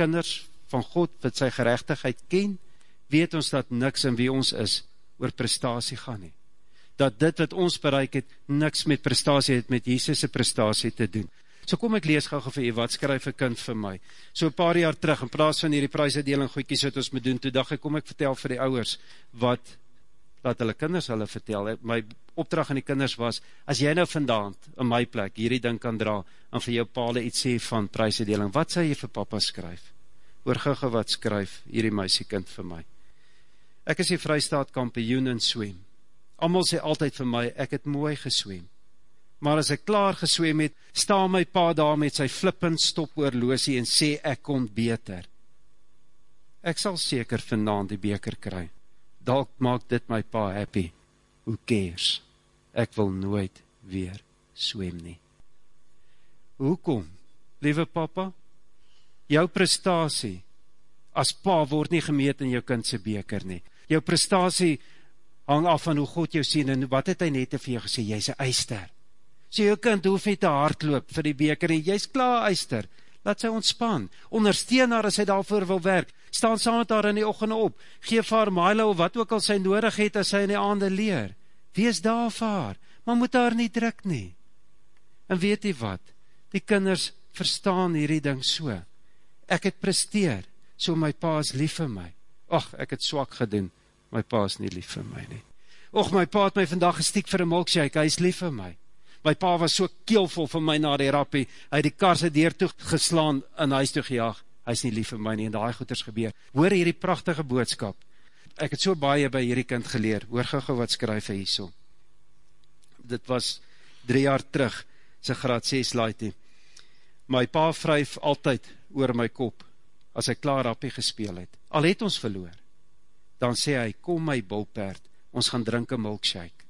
kinders van God wat sy gerechtigheid ken, weet ons dat niks in wie ons is oor prestatie gaan nie dat dit wat ons bereik het, niks met prestatie het, met Jesus' prestatie te doen. So kom ek lees gauw vir u, wat skryf een kind vir my? So een paar jaar terug, in plaas van hierdie prijsuitdeling goeikies wat ons moet doen, toe dag ek, kom ek vertel vir die ouwers, wat, laat hulle kinders hulle vertel, my opdracht aan die kinders was, as jy nou vandaan, in my plek, hierdie ding kan dra, en vir jou pale iets sê van prijsuitdeling, wat sal jy vir papa skryf? Oor gugge wat skryf hierdie meisiekind vir my? Ek is die vrystaat kampioen in swem, Amal sê altyd vir my, ek het mooi geswem. Maar as ek klaar geswem het, sta my pa daar met sy flippend stop oorloosie en sê, ek kon beter. Ek sal seker vandaan die beker kry. Dalk maak dit my pa happy. Who cares? Ek wil nooit weer swem nie. Hoekom? Liewe papa, jou prestasie as pa word nie gemeet in jou kind se beker nie. Jou prestasie hang af van hoe God jou sien en wat het hy net vir jou gesê, jy's 'n eyster. So jou kind hoef nie te hardloop vir die beker nie, jy's klaar eyster. Laat sy ontspan. Ondersteun haar as sy daarvoor wil werk. Staan saam met haar in die oggende op. Geef haar Milo of wat ook al sy nodig het as sy in die aande leer. Wees daar vir haar, maar moet haar nie druk nie. En weet jy wat? Die kinders verstaan hierdie ding so. Ek het presteer, so my pa is lief vir my. Ag, ek het swak gedoen. My pa is nie lief vir my nie. Och, my pa het my vandag gestiek vir 'n milkshake. Hy is lief vir my. My pa was so keelvol vir my na die rappie. Hy het die kar se deur toe geslaan in huis toe gejaag. Hy's nie lief vir my nie en daai goeters gebeur. Hoor hierdie pragtige boodskap. Ek het so baie by hierdie kind geleer. Hoor gou-gou wat skryf hy hierso. Dit was 3 jaar terug, sy graad 6 laaitie. My pa vryf altyd oor my kop as hy klaar rappie gespeel het. Al het ons verloor. Dan sê hy, kom my bulperd, ons gaan drink 'n milkshake.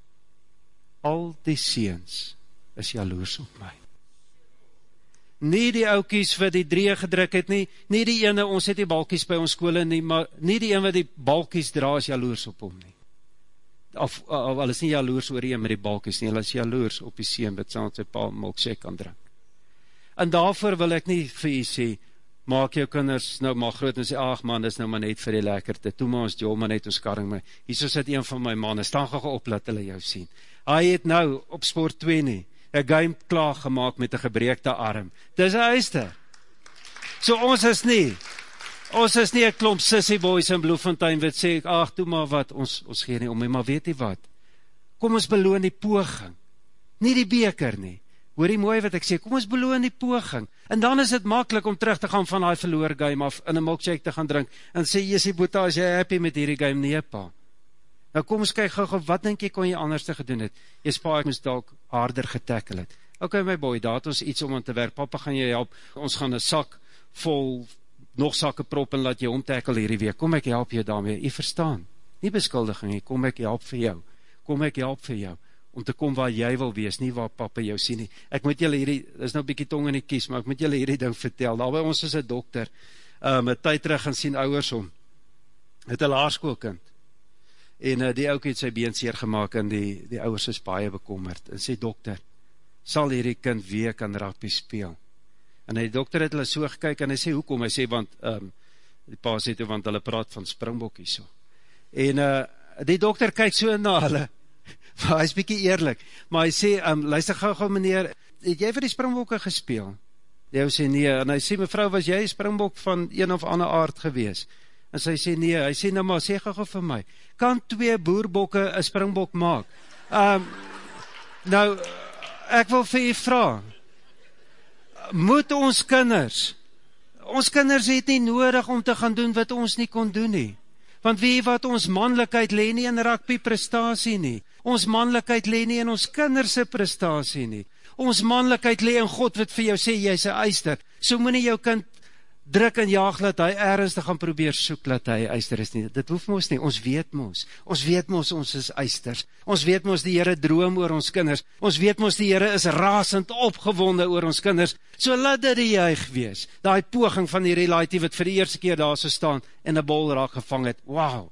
Al die seuns is jaloers op my. Nie die oukies wat die drieë gedruk het nie, nie die ene, ons het die balkies by ons skole nie, maar nie die een wat die balkies dra is jaloers op hom nie. Of, of hulle is nie jaloers oor die een met die balkies nie, hulle is jaloers op die seun wat saam met sy pa milkshake kan drink. En daarvoor wil ek nie vir u sê, maak jou kinders nou maar groot en sê, ag man, dis nou maar net vir die lekkerte, toe maar ons jol maar net ons karring my. Hier sit een van my manne, staan gou op, laat hulle jou sien. Hy het nou op sport 2 nie, een game klaar gemaakt met een gebreekte arm. Dis een eister. So ons is nie, ons is nie een klomp sissy boys in Bloemfontein wat sê, ach, doe maar wat, ons, ons gee nie om, maar weet jy wat, kom ons beloon die poging, nie die beker nie, hoor die mooi wat ek sê, kom ons beloon die poging, en dan is het makkelijk om terug te gaan van die verloor game af, in een milkshake te gaan drink, en sê, Jesie Boeta, is jy happy met hierdie game? Nee, pa. Nou kom ons kyk gou gou wat dink jy kon jy anders te gedoen het? Jy spaar ek moes dalk harder getackle het. OK my boy, daar het ons iets om aan te werk. Pappa gaan jou help. Ons gaan 'n sak vol nog sakke prop en laat jy hom tackle hierdie week. Kom ek help jou daarmee. Jy verstaan. Nie beskuldiging nie. Kom ek help vir jou. Kom ek help vir jou om te kom waar jy wil wees, nie waar pappa jou sien nie. Ek moet julle hierdie dis nou 'n bietjie tong in die kies, maar ek moet julle hierdie ding vertel. Daar by ons is 'n dokter. Um 'n tyd terug gaan sien ouers hom. Het 'n laerskoolkind en uh, die oukie het sy been seer gemaakt en die, die ouwers is baie bekommerd en sê dokter, sal hierdie kind weer kan rappie speel? En die dokter het hulle so gekyk en hy sê hoekom, hy sê want um, die pa sê toe, want hulle praat van springbokkie so en uh, die dokter kyk so na hulle (laughs) maar hy is bykie eerlik. Maar hy sê, um, luister gauw gauw meneer het jy vir die springbokke gespeel? die ou sê nee, en hy sê mevrou was jy springbok van een of ander aard gewees En sy sê nee, hy sê nou maar, sê gou vir my, kan twee boerbokke een springbok maak? Um, nou, ek wil vir u vraag, moet ons kinders, ons kinders het nie nodig om te gaan doen wat ons nie kon doen nie. Want wie wat ons manlikheid leen nie in rugby prestatie nie. Ons manlikheid leen nie in ons kinderse prestatie nie. Ons manlikheid leen in God wat vir jou sê, jy is een eister. So moet nie jou kind druk en jaag dat hy ernstig gaan probeer soek dat hy eister is nie. Dit hoef mos nie, ons weet mos. Ons weet mos ons is eisters. Ons weet mos die Here droom oor ons kinders. Ons weet mos die Here is rasend opgewonde oor ons kinders. So laat dit die juig wees. Daai poging van die relatie wat vir die eerste keer daar so staan en 'n bol raak gevang het. Wow.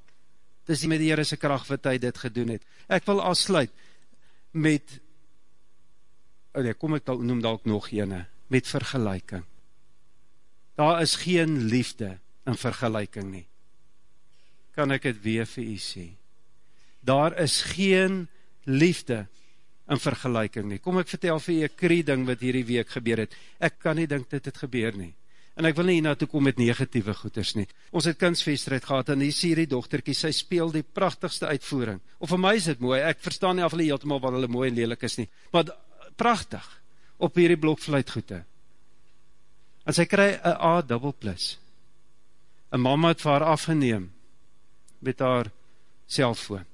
Dis met die Here se krag wat hy dit gedoen het. Ek wil afsluit met Oh nee, kom ek noem dalk nog ene met vergelyking daar is geen liefde in vergelijking nie. Kan ek het weer vir u sê? Daar is geen liefde in vergelijking nie. Kom ek vertel vir u een kreeding wat hierdie week gebeur het. Ek kan nie dink dit het gebeur nie. En ek wil nie na toe kom met negatieve goeders nie. Ons het kunstfeestrijd gehad en hier sê die dochterkie, sy speel die prachtigste uitvoering. Of vir my is dit mooi, ek verstaan nie af hulle heeltemaal wat hulle mooi en lelik is nie. Maar prachtig, op hierdie blokfluitgoede en sy kry een A dubbel plus. Een mama het vir haar afgeneem met haar cellfoon.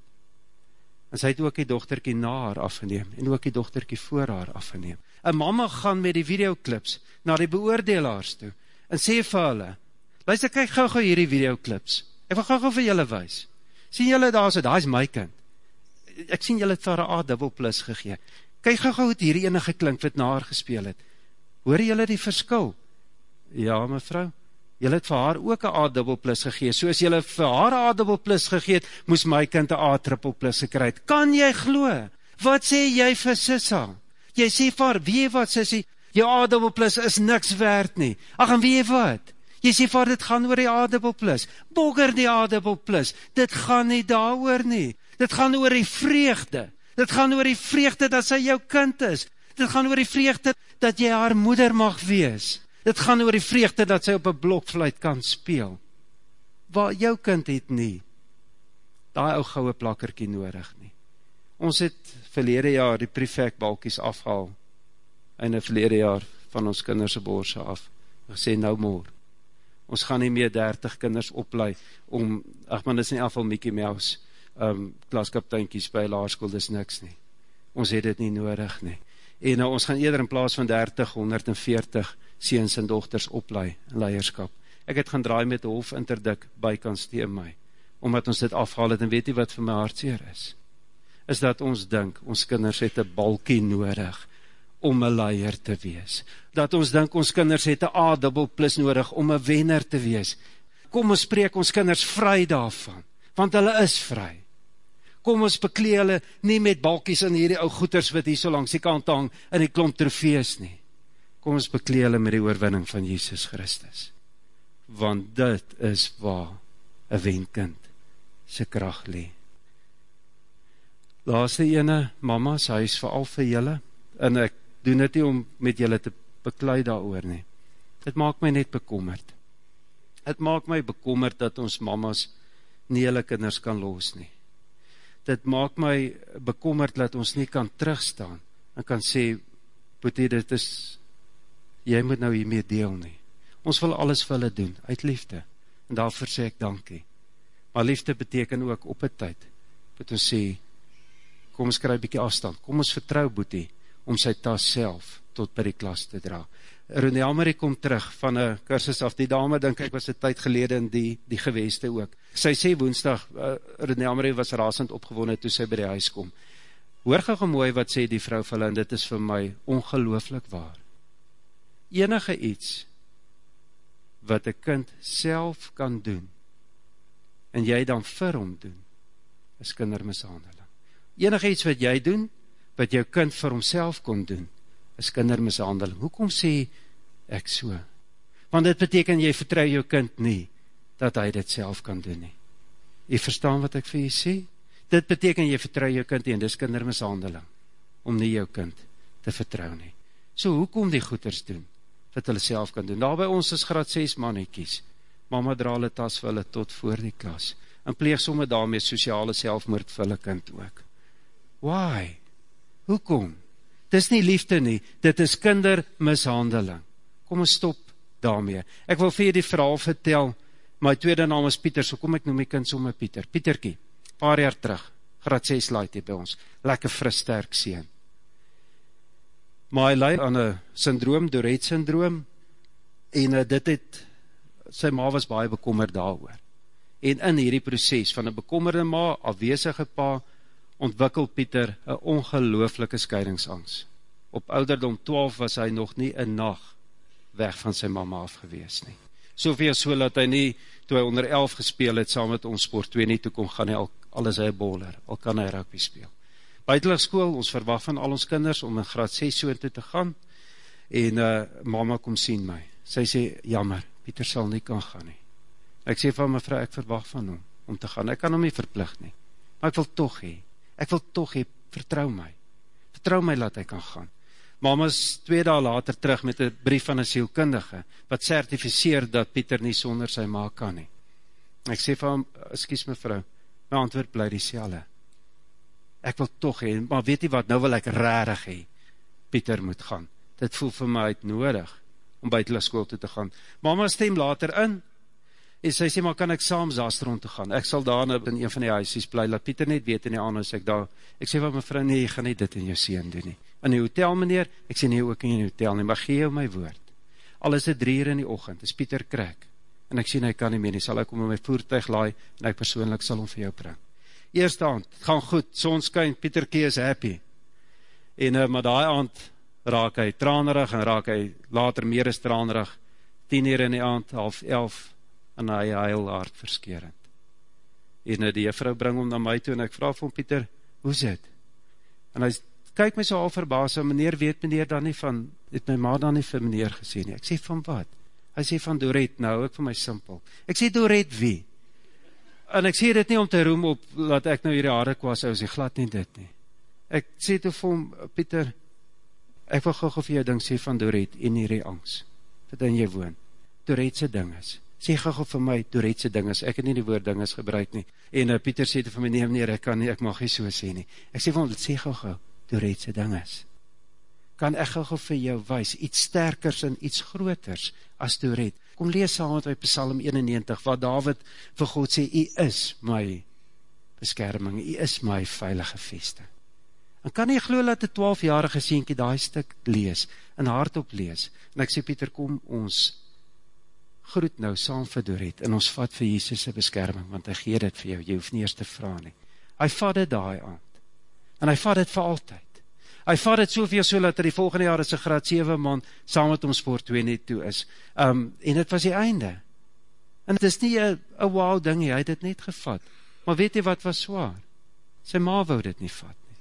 En sy het ook die dochterkie na haar afgeneem en ook die dochterkie voor haar afgeneem. Een mama gaan met die videoclips na die beoordelaars toe en sê vir hulle, luister, kyk gauw gauw hierdie videoclips. Ek wil gauw gauw vir julle wees. Sien julle daar so, daar is my kind. Ek sien julle het vir haar A dubbel plus gegeen. Kyk gauw gauw het hierdie ene geklink wat na haar gespeel het Hoor jylle die verskil? Ja, mevrou, jylle het vir haar ook een A-dubbel plus gegeet, soos jylle vir haar A-dubbel plus gegeet, moes my kind een A-trippel plus gekry het. Kan jy glo? Wat sê jy vir sissa? Jy sê vir haar, weet wat sissie, jou A-dubbel plus is niks werd nie. Ach, en weet wat? Jy sê vir dit gaan oor die A-dubbel plus. Bogger die A-dubbel plus. Dit gaan nie daar oor nie. Dit gaan oor die vreugde. Dit gaan oor die vreugde dat sy jou kind is. Dit gaan oor die vreugde dat jy haar moeder mag wees. Dit gaan oor die vreugde dat sy op 'n blokfluit kan speel. Waar jou kind het nie daai ou goue plakkertjie nodig nie. Ons het verlede jaar die prefek balkies afhaal in 'n verlede jaar van ons kinders se borse af. Gesê nou môre. Ons gaan nie meer 30 kinders oplei om ag man dis nie afval Mickey Mouse um klaskapteintjies by laerskool dis niks nie. Ons het dit nie nodig nie. En nou ons gaan eerder in plaas van 30 140 seuns en dogters oplei in leierskap. Ek het gaan draai met hof interdik bykans teen my omdat ons dit afhaal het en weet jy wat vir my hartseer is? Is dat ons dink ons kinders het 'n balkie nodig om 'n leier te wees. Dat ons dink ons kinders het 'n A dubbel plus nodig om 'n wenner te wees. Kom ons spreek ons kinders vry daarvan, want hulle is vry. Kom ons beklee hulle nie met balkies in hierdie ou goeters wat hier so langs die kant hang in die klomp trofees nie. Kom ons beklee hulle met die oorwinning van Jesus Christus. Want dit is waar 'n wenkind se krag lê. Laaste ene, mamas, hy is veral vir julle en ek doen dit nie om met julle te beklei daaroor nie. Dit maak my net bekommerd. Dit maak my bekommerd dat ons mamas nie hulle kinders kan los nie. Dit maak my bekommerd dat ons nie kan terugstaan en kan sê, Boetie, dit is, jy moet nou hiermee deel nie. Ons wil alles vir hulle doen, uit liefde. En daarvoor sê ek dankie. Maar liefde beteken ook op het tyd, moet ons sê, kom ons kry bykie afstand, kom ons vertrouw Boetie, om sy tas self tot by die klas te dra. René Amerie kom terug van een kursus af, die dame, denk ek, was een tyd gelede in die, die geweste ook. Sy sê woensdag, uh, René Amerie was rasend opgewonnen toe sy by die huis kom. Hoor gauw mooi wat sê die vrou vir hulle, en dit is vir my ongelooflik waar. Enige iets, wat een kind self kan doen, en jy dan vir hom doen, is kindermishandeling. Enige iets wat jy doen, wat jou kind vir homself kon doen, is kindermishandeling. Hoekom sê ek so? Want dit beteken jy vertrouw jou kind nie, dat hy dit self kan doen nie. Jy verstaan wat ek vir jy sê? Dit beteken jy vertrouw jou kind nie, en dit is kindermishandeling, om nie jou kind te vertrouw nie. So hoekom die goeders doen, wat hulle self kan doen? Daar by ons is graad 6 mannetjies, mama dra hulle tas vir hulle tot voor die klas, en pleeg somme daarmee sociale selfmoord vir hulle kind ook. Why? Hoekom? Dis nie liefde nie, dit is kindermishandeling. Kom ons stop daarmee. Ek wil vir jy die verhaal vertel, my tweede naam is Pieter, so kom ek noem my kind somme Pieter. Pieterkie, paar jaar terug, graad 6 laat hy by ons, lekker fris sterk sien. Maar hy leid aan een syndroom, Doret syndroom, en uh, dit het, sy ma was baie bekommer daar oor. En in hierdie proces van een bekommerde ma, afwezige pa, ontwikkel Pieter een ongelooflike scheidingsangst. Op ouderdom 12 was hy nog nie een nacht weg van sy mama af gewees nie. Soveel so dat hy nie, toe hy onder 11 gespeel het, saam met ons sport 2 nie, toe kon gaan hy al, al is hy bowler, al kan hy rugby speel. Buitenligskool, ons verwacht van al ons kinders om in graad 6 so te gaan, en uh, mama kom sien my. Sy sê, jammer, Pieter sal nie kan gaan nie. Ek sê van mevrou, ek verwacht van hom, om te gaan. Ek kan hom nie verplicht nie, maar ek wil toch hee, ek wil toch hee, vertrouw my, vertrouw my dat hy kan gaan. Mama is twee daal later terug met een brief van een sielkundige, wat certificeer dat Pieter nie sonder sy ma kan nie. Ek sê van, excuse mevrou, my antwoord bly die selle. Ek wil toch hee, maar weet jy wat, nou wil ek rarig hee, Pieter moet gaan. Dit voel vir my uit nodig, om buiten school toe te gaan. Mama stem later in, en sy sê, maar kan ek saam Zastron te gaan? Ek sal daar in een van die huisies bly, laat Pieter net weet in die ander, ek daar, ek sê, wat mevrou, nee, jy gaan nie dit in jou sien doen nie. In die hotel, meneer, ek sê, nee, ook in die hotel nie, maar gee jou my woord. Al is dit drie uur in die ochend, is Pieter krek, en ek sê, hy kan nie meer nie, sal ek om my voertuig laai, en ek persoonlik sal hom vir jou bring. Eerste aand, gaan goed, sonskyn, Pieter Kee is happy, en, uh, maar die aand, raak hy tranerig, en raak hy later meer as tranerig, 10 uur in die aand, half 11, en hy huil hartverskerend. En die juffrou bring hom na my toe, en ek vraag van Pieter, hoe is dit? En hy kyk my so al verbaas, en meneer weet meneer dan nie van, het my ma dan nie vir meneer gesê nie. Ek sê, van wat? Hy sê, van Doret, nou, ek vir my simpel. Ek sê, Doret wie? En ek sê dit nie om te roem op, dat ek nou hierdie haare kwas, ou sê, glad nie dit nie. Ek sê toe vir hom, Pieter, ek wil gauw vir jou ding sê van Doret, en hierdie angst, wat in jy woon. Doretse ding is, sê gauw vir my, Doretse ding is, ek het nie die woord ding is gebruik nie. En uh, Pieter sê toe vir my, nee meneer, ek kan nie, ek mag nie so sê nie. Ek sê vir hom, sê gauw gauw, Doretse ding is. Kan ek gauw vir jou wees, iets sterkers en iets groters as Doret. Kom lees saam met my Psalm 91, waar David vir God sê, U is my beskerming, U is my veilige vesting. En kan jy glo dat die 12-jarige sienkie daai stuk lees, en hardop lees, en ek sê, Pieter, kom ons groet nou saam vir Doret, en ons vat vir Jesus' beskerming, want hy gee dit vir jou, jy hoef nie eers te vraag nie. Hy vat dit daai aand, en hy vat dit vir altyd. Hy vat dit soveel so, dat hy die volgende jaar as een graad 7 man, saam met ons sport 2 net toe is, um, en dit was die einde. En het is nie een wow ding, hy het dit net gevat, maar weet jy wat was zwaar? Sy ma wou dit nie vat nie.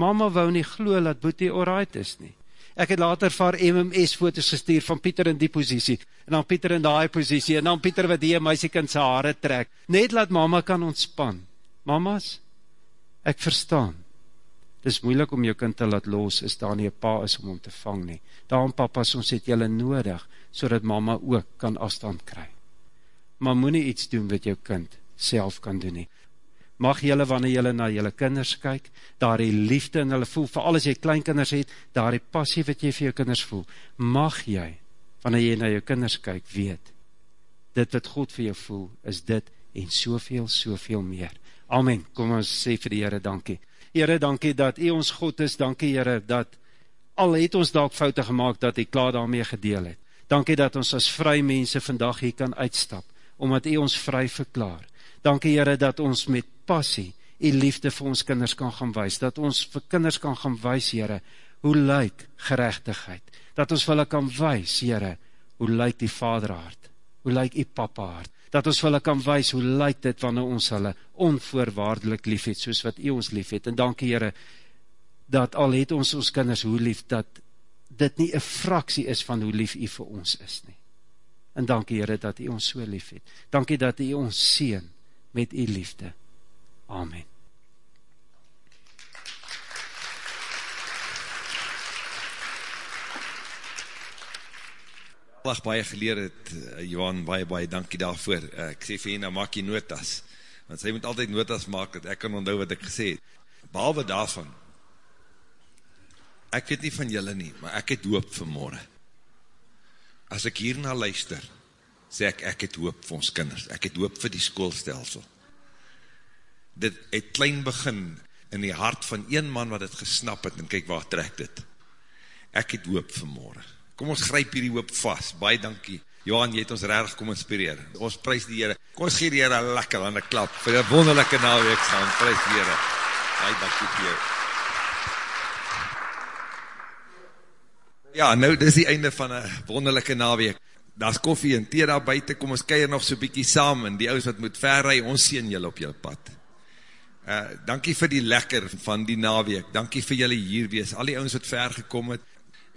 Mama wou nie glo dat Boetie alright is nie. Ek het later vir MMS foto's gestuur van Pieter in die positie, en dan Pieter in die positie, en dan Pieter wat die meisiekind sy haare trek. Net laat mama kan ontspan. Mamas, ek verstaan. Is moeilik om jou kind te laat los, is daar nie een pa is om hom te vang nie. Daarom papas, ons het julle nodig, so dat mama ook kan afstand kry. Maar moet nie iets doen wat jou kind self kan doen nie mag jylle, wanneer jylle na jylle kinders kyk, daar die liefde in hulle voel, vooral as jy kleinkinders het, daar die passie wat jy vir jou kinders voel, mag jy, wanneer jy na jou kinders kyk, weet, dit wat God vir jou voel, is dit en soveel, soveel meer. Amen, kom ons sê vir die Heere dankie. Heere, dankie dat u ons God is, dankie Heere, dat al het ons dalk foute gemaakt, dat u klaar daarmee gedeel het. Dankie dat ons as vry mense vandag hier kan uitstap, omdat u ons vry verklaar. Dankie Heere, dat ons met passie die liefde vir ons kinders kan gaan wees, dat ons vir kinders kan gaan wees, Heere, hoe lyk gerechtigheid, dat ons vir hulle kan wees, Heere, hoe lyk die vaderhart, hoe lyk die papahaart, dat ons hulle kan wees, hoe lyk dit wanneer ons hulle onvoorwaardelik lief het, soos wat u ons lief het, en dankie Heere, dat al het ons ons kinders hoe lief, dat dit nie een fraksie is van hoe lief u vir ons is nie. En dankie Heere, dat u ons so lief het. Dankie dat u ons seen met u liefde. Amen. Lag baie geleer het, uh, Johan, baie, baie dankie daarvoor. Uh, ek sê vir nou maak jy notas, want sy moet altyd notas maak, dat ek kan onthou wat ek gesê het. Behalve daarvan, ek weet nie van julle nie, maar ek het hoop vanmorgen. As ek hierna luister, sê ek, ek het hoop vir ons kinders, ek het hoop vir die schoolstelsel dit het klein begin in die hart van een man wat het gesnap het, en kyk waar trek dit. Ek het hoop vanmorgen. Kom ons grijp hierdie hoop vast, baie dankie. Johan, jy het ons rarig kom inspireer. Ons prijs die heren, kom ons gee die heren lekker aan die klap, vir die wonderlijke naweek staan, prijs die heren. Baie dankie vir jou. Ja, nou, dit is die einde van een wonderlijke naweek. Daar is koffie en thee daar buiten, kom ons keir nog so'n bykie saam, en die ouders wat moet verrij, ons sien julle op julle pad. Uh, dankie vir die lekker van die naweek, dankie vir julle hier wees, al die ouwens wat ver gekom het,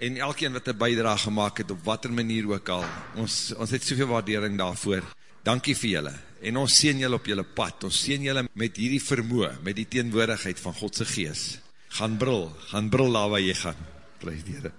en elkeen wat een bijdrage gemaakt het, op wat er manier ook al, ons, ons het soveel waardering daarvoor, dankie vir julle, en ons sien julle op julle pad, ons sien julle met hierdie vermoe, met die teenwoordigheid van Godse gees, gaan brul, gaan brul daar waar jy gaan, prijs die Heere.